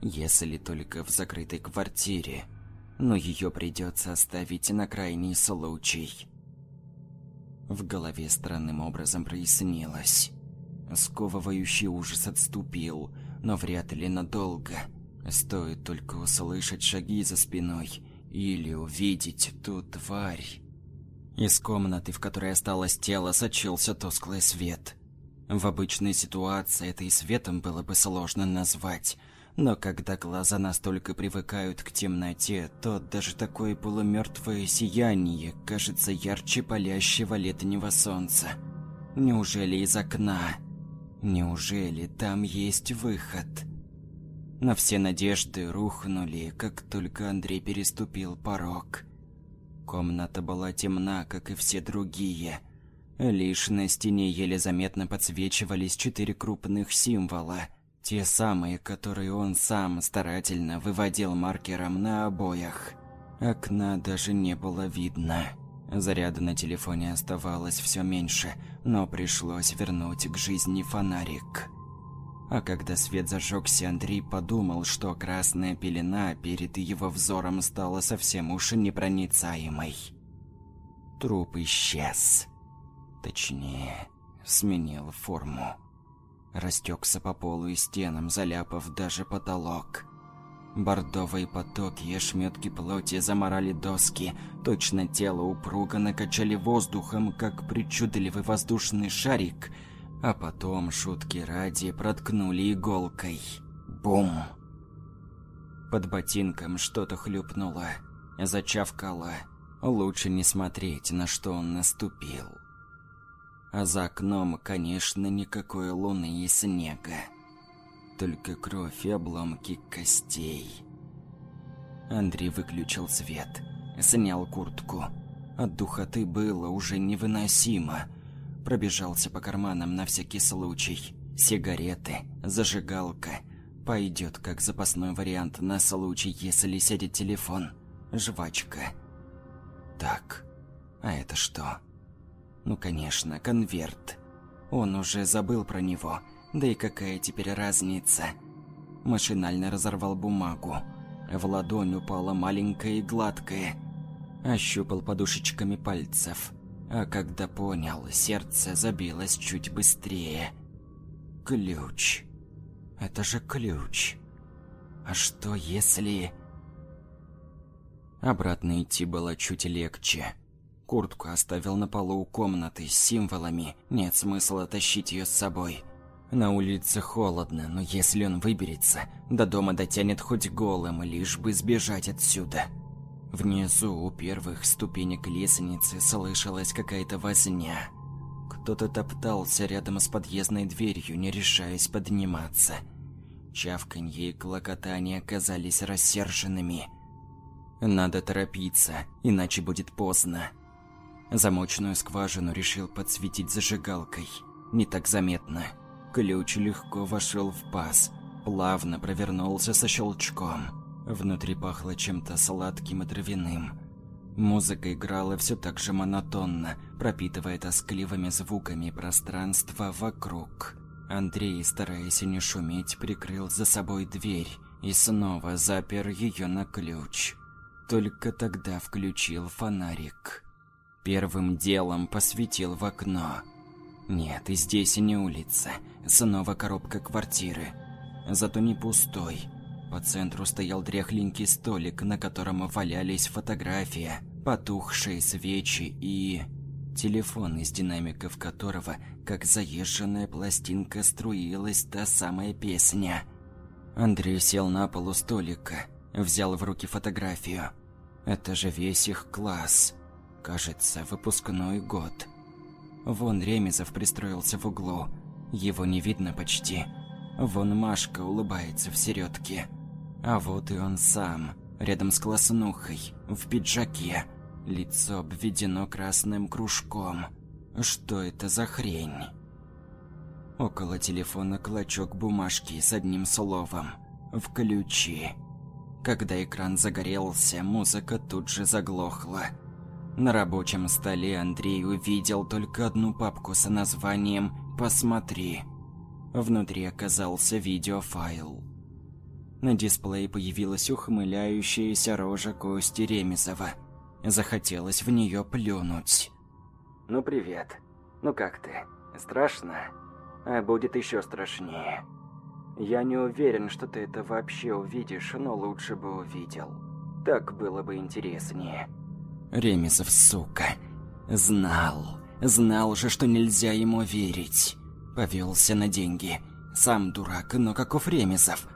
Если только в закрытой квартире, но ее придется оставить на крайний случай. В голове странным образом прояснилось. Сковывающий ужас отступил, но вряд ли надолго. Стоит только услышать шаги за спиной или увидеть ту тварь. Из комнаты, в которой осталось тело, сочился тусклый свет. В обычной ситуации это и светом было бы сложно назвать, но когда глаза настолько привыкают к темноте, то даже такое полумертвое сияние кажется ярче палящего летнего солнца. Неужели из окна? Неужели там есть выход? Но все надежды рухнули, как только Андрей переступил порог. Комната была темна, как и все другие. Лишь на стене еле заметно подсвечивались четыре крупных символа – те самые, которые он сам старательно выводил маркером на обоях. Окна даже не было видно. Заряда на телефоне оставалось все меньше, но пришлось вернуть к жизни фонарик. А когда свет зажегся, Андрей подумал, что красная пелена перед его взором стала совсем уж непроницаемой. Труп исчез. Точнее, сменил форму растекся по полу и стенам, заляпав даже потолок. Бордовые потоки и ошметки плоти заморали доски, точно тело упруго накачали воздухом, как причудливый воздушный шарик, а потом, шутки ради, проткнули иголкой. Бум! Под ботинком что-то хлюпнуло, зачавкало. Лучше не смотреть, на что он наступил. А за окном, конечно, никакой луны и снега. Только кровь и обломки костей. Андрей выключил свет, снял куртку. От духоты было уже невыносимо. Пробежался по карманам на всякий случай. Сигареты, зажигалка. Пойдет как запасной вариант на случай, если сядет телефон. Жвачка. Так, а это что? Ну, конечно, конверт. Он уже забыл про него. Да и какая теперь разница? Машинально разорвал бумагу. В ладонь упала маленькая и гладкая. Ощупал подушечками пальцев. А когда понял, сердце забилось чуть быстрее. Ключ. Это же ключ. А что если... Обратно идти было чуть легче. Куртку оставил на полу у комнаты с символами. Нет смысла тащить ее с собой. На улице холодно, но если он выберется, до дома дотянет хоть голым, лишь бы сбежать отсюда. Внизу, у первых ступенек лестницы, слышалась какая-то возня. Кто-то топтался рядом с подъездной дверью, не решаясь подниматься. Чавканье и клокотание оказались рассерженными. Надо торопиться, иначе будет поздно. Замочную скважину решил подсветить зажигалкой. Не так заметно. Ключ легко вошел в паз, плавно провернулся со щелчком. Внутри пахло чем-то сладким и травяным. Музыка играла все так же монотонно, пропитывая тоскливыми звуками пространство вокруг. Андрей, стараясь не шуметь, прикрыл за собой дверь и снова запер ее на ключ. Только тогда включил фонарик. Первым делом посветил в окно. Нет, и здесь и не улица. Снова коробка квартиры. Зато не пустой. По центру стоял дряхленький столик, на котором валялись фотографии, потухшие свечи и... Телефон, из динамиков которого, как заезженная пластинка, струилась та самая песня. Андрей сел на полу столика, взял в руки фотографию. Это же весь их класс. Кажется, выпускной год. Вон Ремезов пристроился в углу. Его не видно почти. Вон Машка улыбается в середке. А вот и он сам, рядом с класснухой, в пиджаке. Лицо обведено красным кружком. Что это за хрень? Около телефона клочок бумажки с одним словом. «Включи». Когда экран загорелся, музыка тут же заглохла. На рабочем столе Андрей увидел только одну папку с названием «Посмотри». Внутри оказался видеофайл. На дисплее появилась ухмыляющаяся рожа Кости Ремезова. Захотелось в нее плюнуть. «Ну привет. Ну как ты? Страшно? А будет еще страшнее. Я не уверен, что ты это вообще увидишь, но лучше бы увидел. Так было бы интереснее». Ремезов, сука. Знал. Знал же, что нельзя ему верить. Повелся на деньги. Сам дурак, но каков Ремезов?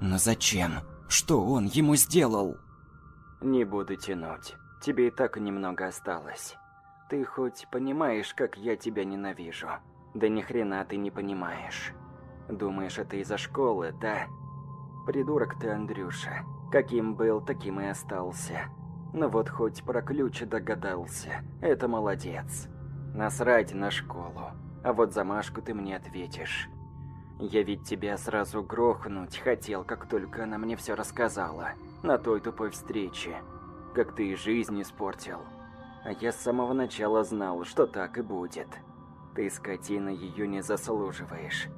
Но зачем? Что он ему сделал? Не буду тянуть. Тебе и так немного осталось. Ты хоть понимаешь, как я тебя ненавижу? Да ни хрена ты не понимаешь. Думаешь, это из-за школы, да? Придурок ты, Андрюша. Каким был, таким и остался. Но вот хоть про ключ догадался. Это молодец. Насрать на школу. А вот за Машку ты мне ответишь. Я ведь тебя сразу грохнуть хотел, как только она мне все рассказала. На той тупой встрече. Как ты и жизнь испортил. А я с самого начала знал, что так и будет. Ты, скотина, ее не заслуживаешь.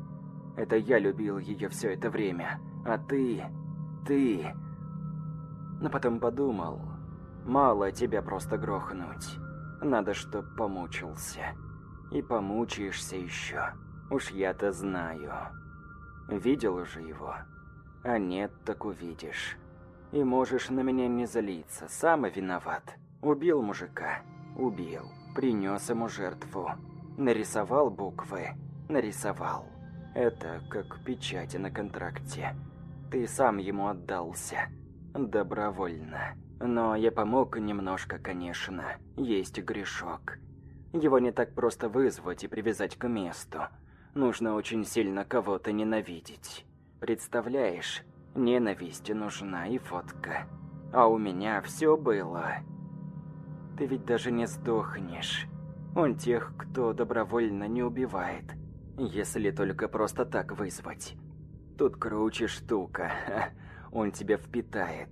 Это я любил ее все это время. А ты... ты... Но потом подумал... Мало тебя просто грохнуть. Надо, чтоб помучился. И помучаешься еще. Уж я-то знаю. Видел уже его? А нет, так увидишь. И можешь на меня не злиться, сам виноват. Убил мужика. Убил. Принес ему жертву. Нарисовал буквы. Нарисовал. Это как печати на контракте. Ты сам ему отдался. Добровольно. Но я помог немножко, конечно. Есть грешок. Его не так просто вызвать и привязать к месту. Нужно очень сильно кого-то ненавидеть. Представляешь, ненависть нужна и фотка. А у меня все было. Ты ведь даже не сдохнешь. Он тех, кто добровольно не убивает. Если только просто так вызвать. Тут круче штука. Он тебя впитает.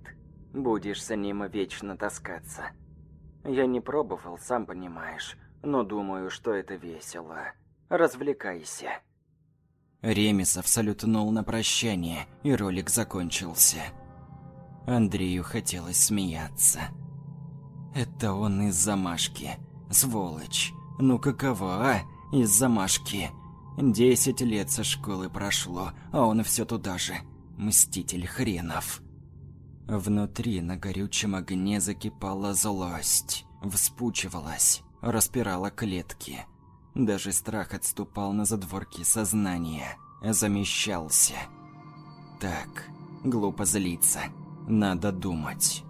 Будешь с ним вечно таскаться. Я не пробовал, сам понимаешь, но думаю, что это весело. Развлекайся. Ремесов салютнул на прощание, и ролик закончился. Андрею хотелось смеяться. Это он из-за Машки. Сволочь. Ну каково, а? Из-за Машки. Десять лет со школы прошло, а он все туда же. Мститель хренов. Внутри на горючем огне закипала злость. Вспучивалась, распирала клетки. Даже страх отступал на задворки сознания, замещался. Так, глупо злиться, надо думать.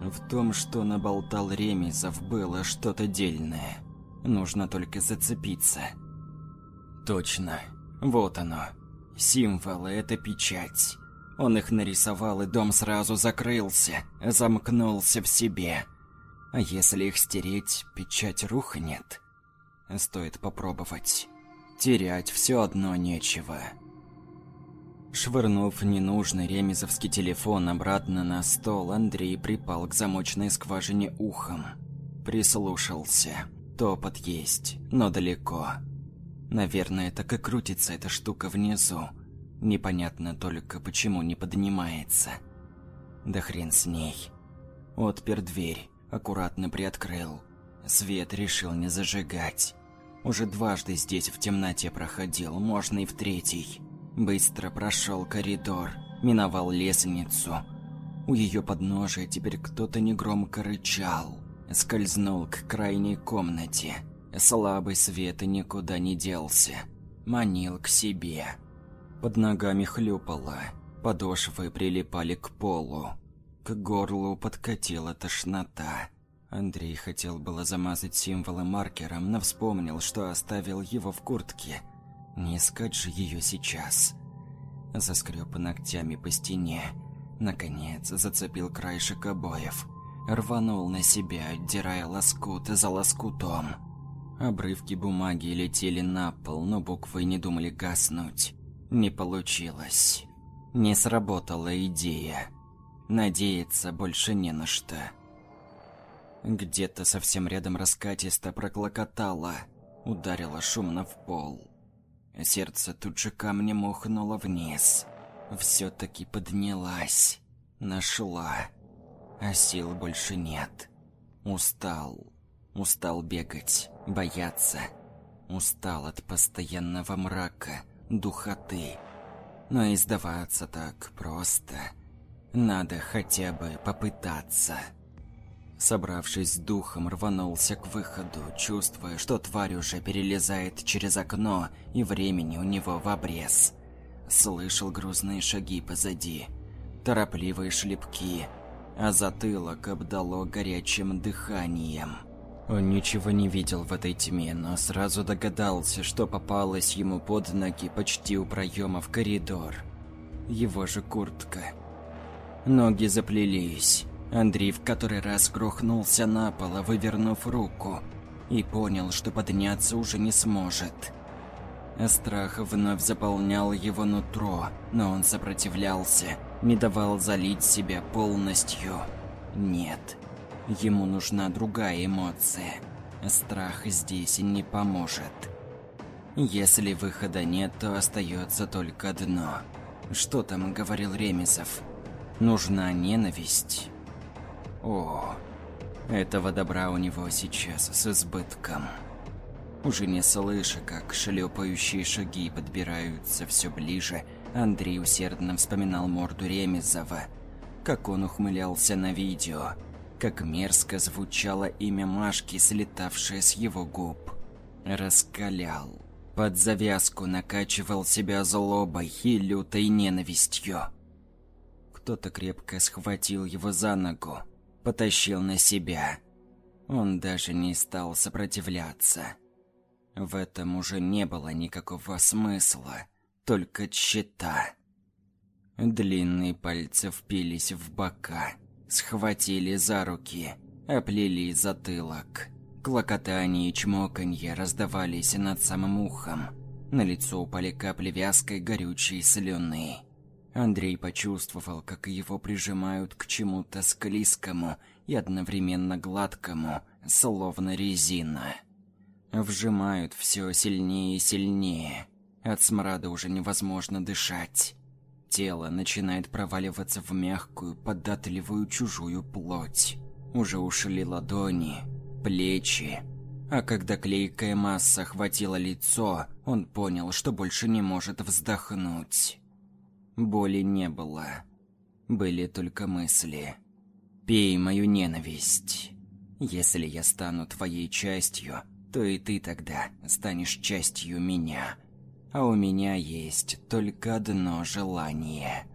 В том, что наболтал Ремезов, было что-то дельное. Нужно только зацепиться. Точно, вот оно. Символы – это печать. Он их нарисовал, и дом сразу закрылся, замкнулся в себе. А если их стереть, печать рухнет – Стоит попробовать. Терять все одно нечего. Швырнув ненужный ремезовский телефон обратно на стол, Андрей припал к замочной скважине ухом. Прислушался. Топот есть, но далеко. Наверное, так и крутится эта штука внизу. Непонятно только, почему не поднимается. Да хрен с ней. Отпер дверь, аккуратно приоткрыл. Свет решил не зажигать. Уже дважды здесь в темноте проходил, можно и в третий. Быстро прошел коридор, миновал лестницу. У ее подножия теперь кто-то негромко рычал. Скользнул к крайней комнате. Слабый свет и никуда не делся. Манил к себе. Под ногами хлюпало. Подошвы прилипали к полу. К горлу подкатила тошнота. Андрей хотел было замазать символы маркером, но вспомнил, что оставил его в куртке. Не искать же ее сейчас. Заскреб ногтями по стене. Наконец, зацепил краешек обоев. Рванул на себя, отдирая лоскут за лоскутом. Обрывки бумаги летели на пол, но буквы не думали гаснуть. Не получилось. Не сработала идея. Надеяться больше не на что. Где-то совсем рядом раскатисто проклокотало, ударило шумно в пол. Сердце тут же камнем ухнуло вниз. Все-таки поднялась, нашла, а сил больше нет. Устал, устал бегать, бояться. Устал от постоянного мрака, духоты. Но и сдаваться так просто. Надо хотя бы попытаться. Собравшись с духом, рванулся к выходу, чувствуя, что тварь уже перелезает через окно, и времени у него в обрез. Слышал грузные шаги позади, торопливые шлепки, а затылок обдало горячим дыханием. Он ничего не видел в этой тьме, но сразу догадался, что попалось ему под ноги почти у проема в коридор. Его же куртка. Ноги заплелись. Андрей в который раз грохнулся на пол, вывернув руку, и понял, что подняться уже не сможет. Страх вновь заполнял его нутро, но он сопротивлялся, не давал залить себя полностью. Нет, ему нужна другая эмоция. Страх здесь не поможет. Если выхода нет, то остается только одно. Что там говорил Ремезов? Нужна ненависть. О, этого добра у него сейчас с избытком. Уже не слыша, как шлепающие шаги подбираются все ближе, Андрей усердно вспоминал морду Ремезова, как он ухмылялся на видео, как мерзко звучало имя Машки, слетавшее с его губ. Раскалял. Под завязку накачивал себя злобой и лютой ненавистью. Кто-то крепко схватил его за ногу, потащил на себя. Он даже не стал сопротивляться. В этом уже не было никакого смысла, только тщета. Длинные пальцы впились в бока, схватили за руки, оплели затылок. Клокотание и чмоканье раздавались над самым ухом. На лицо упали капли вязкой горючей слюны. Андрей почувствовал, как его прижимают к чему-то склизкому и одновременно гладкому, словно резина. Вжимают все сильнее и сильнее. От смрада уже невозможно дышать. Тело начинает проваливаться в мягкую, податливую чужую плоть. Уже ушли ладони, плечи. А когда клейкая масса охватила лицо, он понял, что больше не может вздохнуть. Боли не было. Были только мысли. «Пей мою ненависть. Если я стану твоей частью, то и ты тогда станешь частью меня. А у меня есть только одно желание».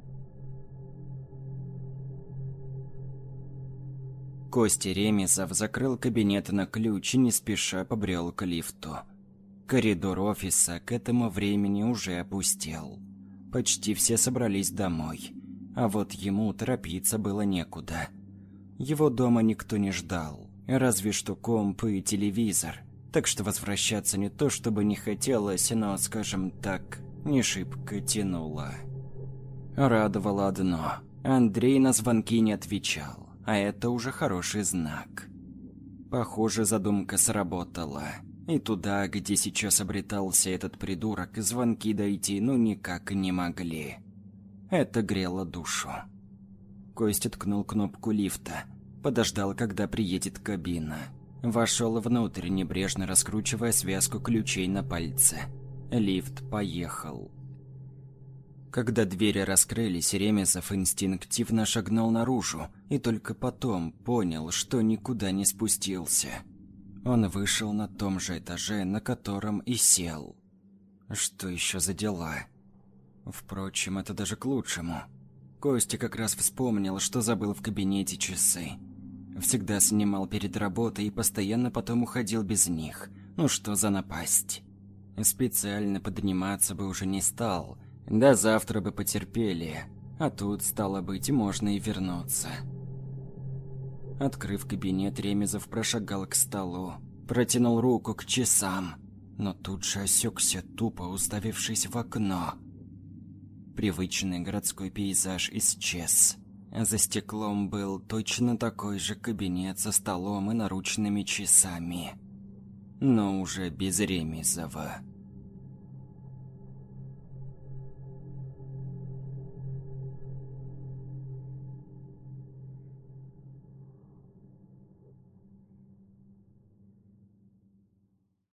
Костя Ремезов закрыл кабинет на ключ и не спеша побрел к лифту. Коридор офиса к этому времени уже опустел. Почти все собрались домой. А вот ему торопиться было некуда. Его дома никто не ждал. Разве что комп и телевизор. Так что возвращаться не то чтобы не хотелось, но, скажем так, не шибко тянуло. Радовало одно. Андрей на звонки не отвечал. А это уже хороший знак. Похоже, задумка сработала. И туда, где сейчас обретался этот придурок, звонки дойти ну никак не могли. Это грело душу. Костя ткнул кнопку лифта. подождал, когда приедет кабина. Вошел внутрь, небрежно раскручивая связку ключей на пальце. Лифт поехал. Когда двери раскрылись, Ремезов инстинктивно шагнул наружу и только потом понял, что никуда не спустился. Он вышел на том же этаже, на котором и сел. Что еще за дела? Впрочем, это даже к лучшему. Костя как раз вспомнил, что забыл в кабинете часы. Всегда снимал перед работой и постоянно потом уходил без них. Ну что за напасть? Специально подниматься бы уже не стал, да завтра бы потерпели, а тут, стало быть, можно и вернуться. Открыв кабинет, Ремезов прошагал к столу, протянул руку к часам, но тут же осекся, тупо уставившись в окно. Привычный городской пейзаж исчез. За стеклом был точно такой же кабинет со столом и наручными часами. Но уже без Ремезова.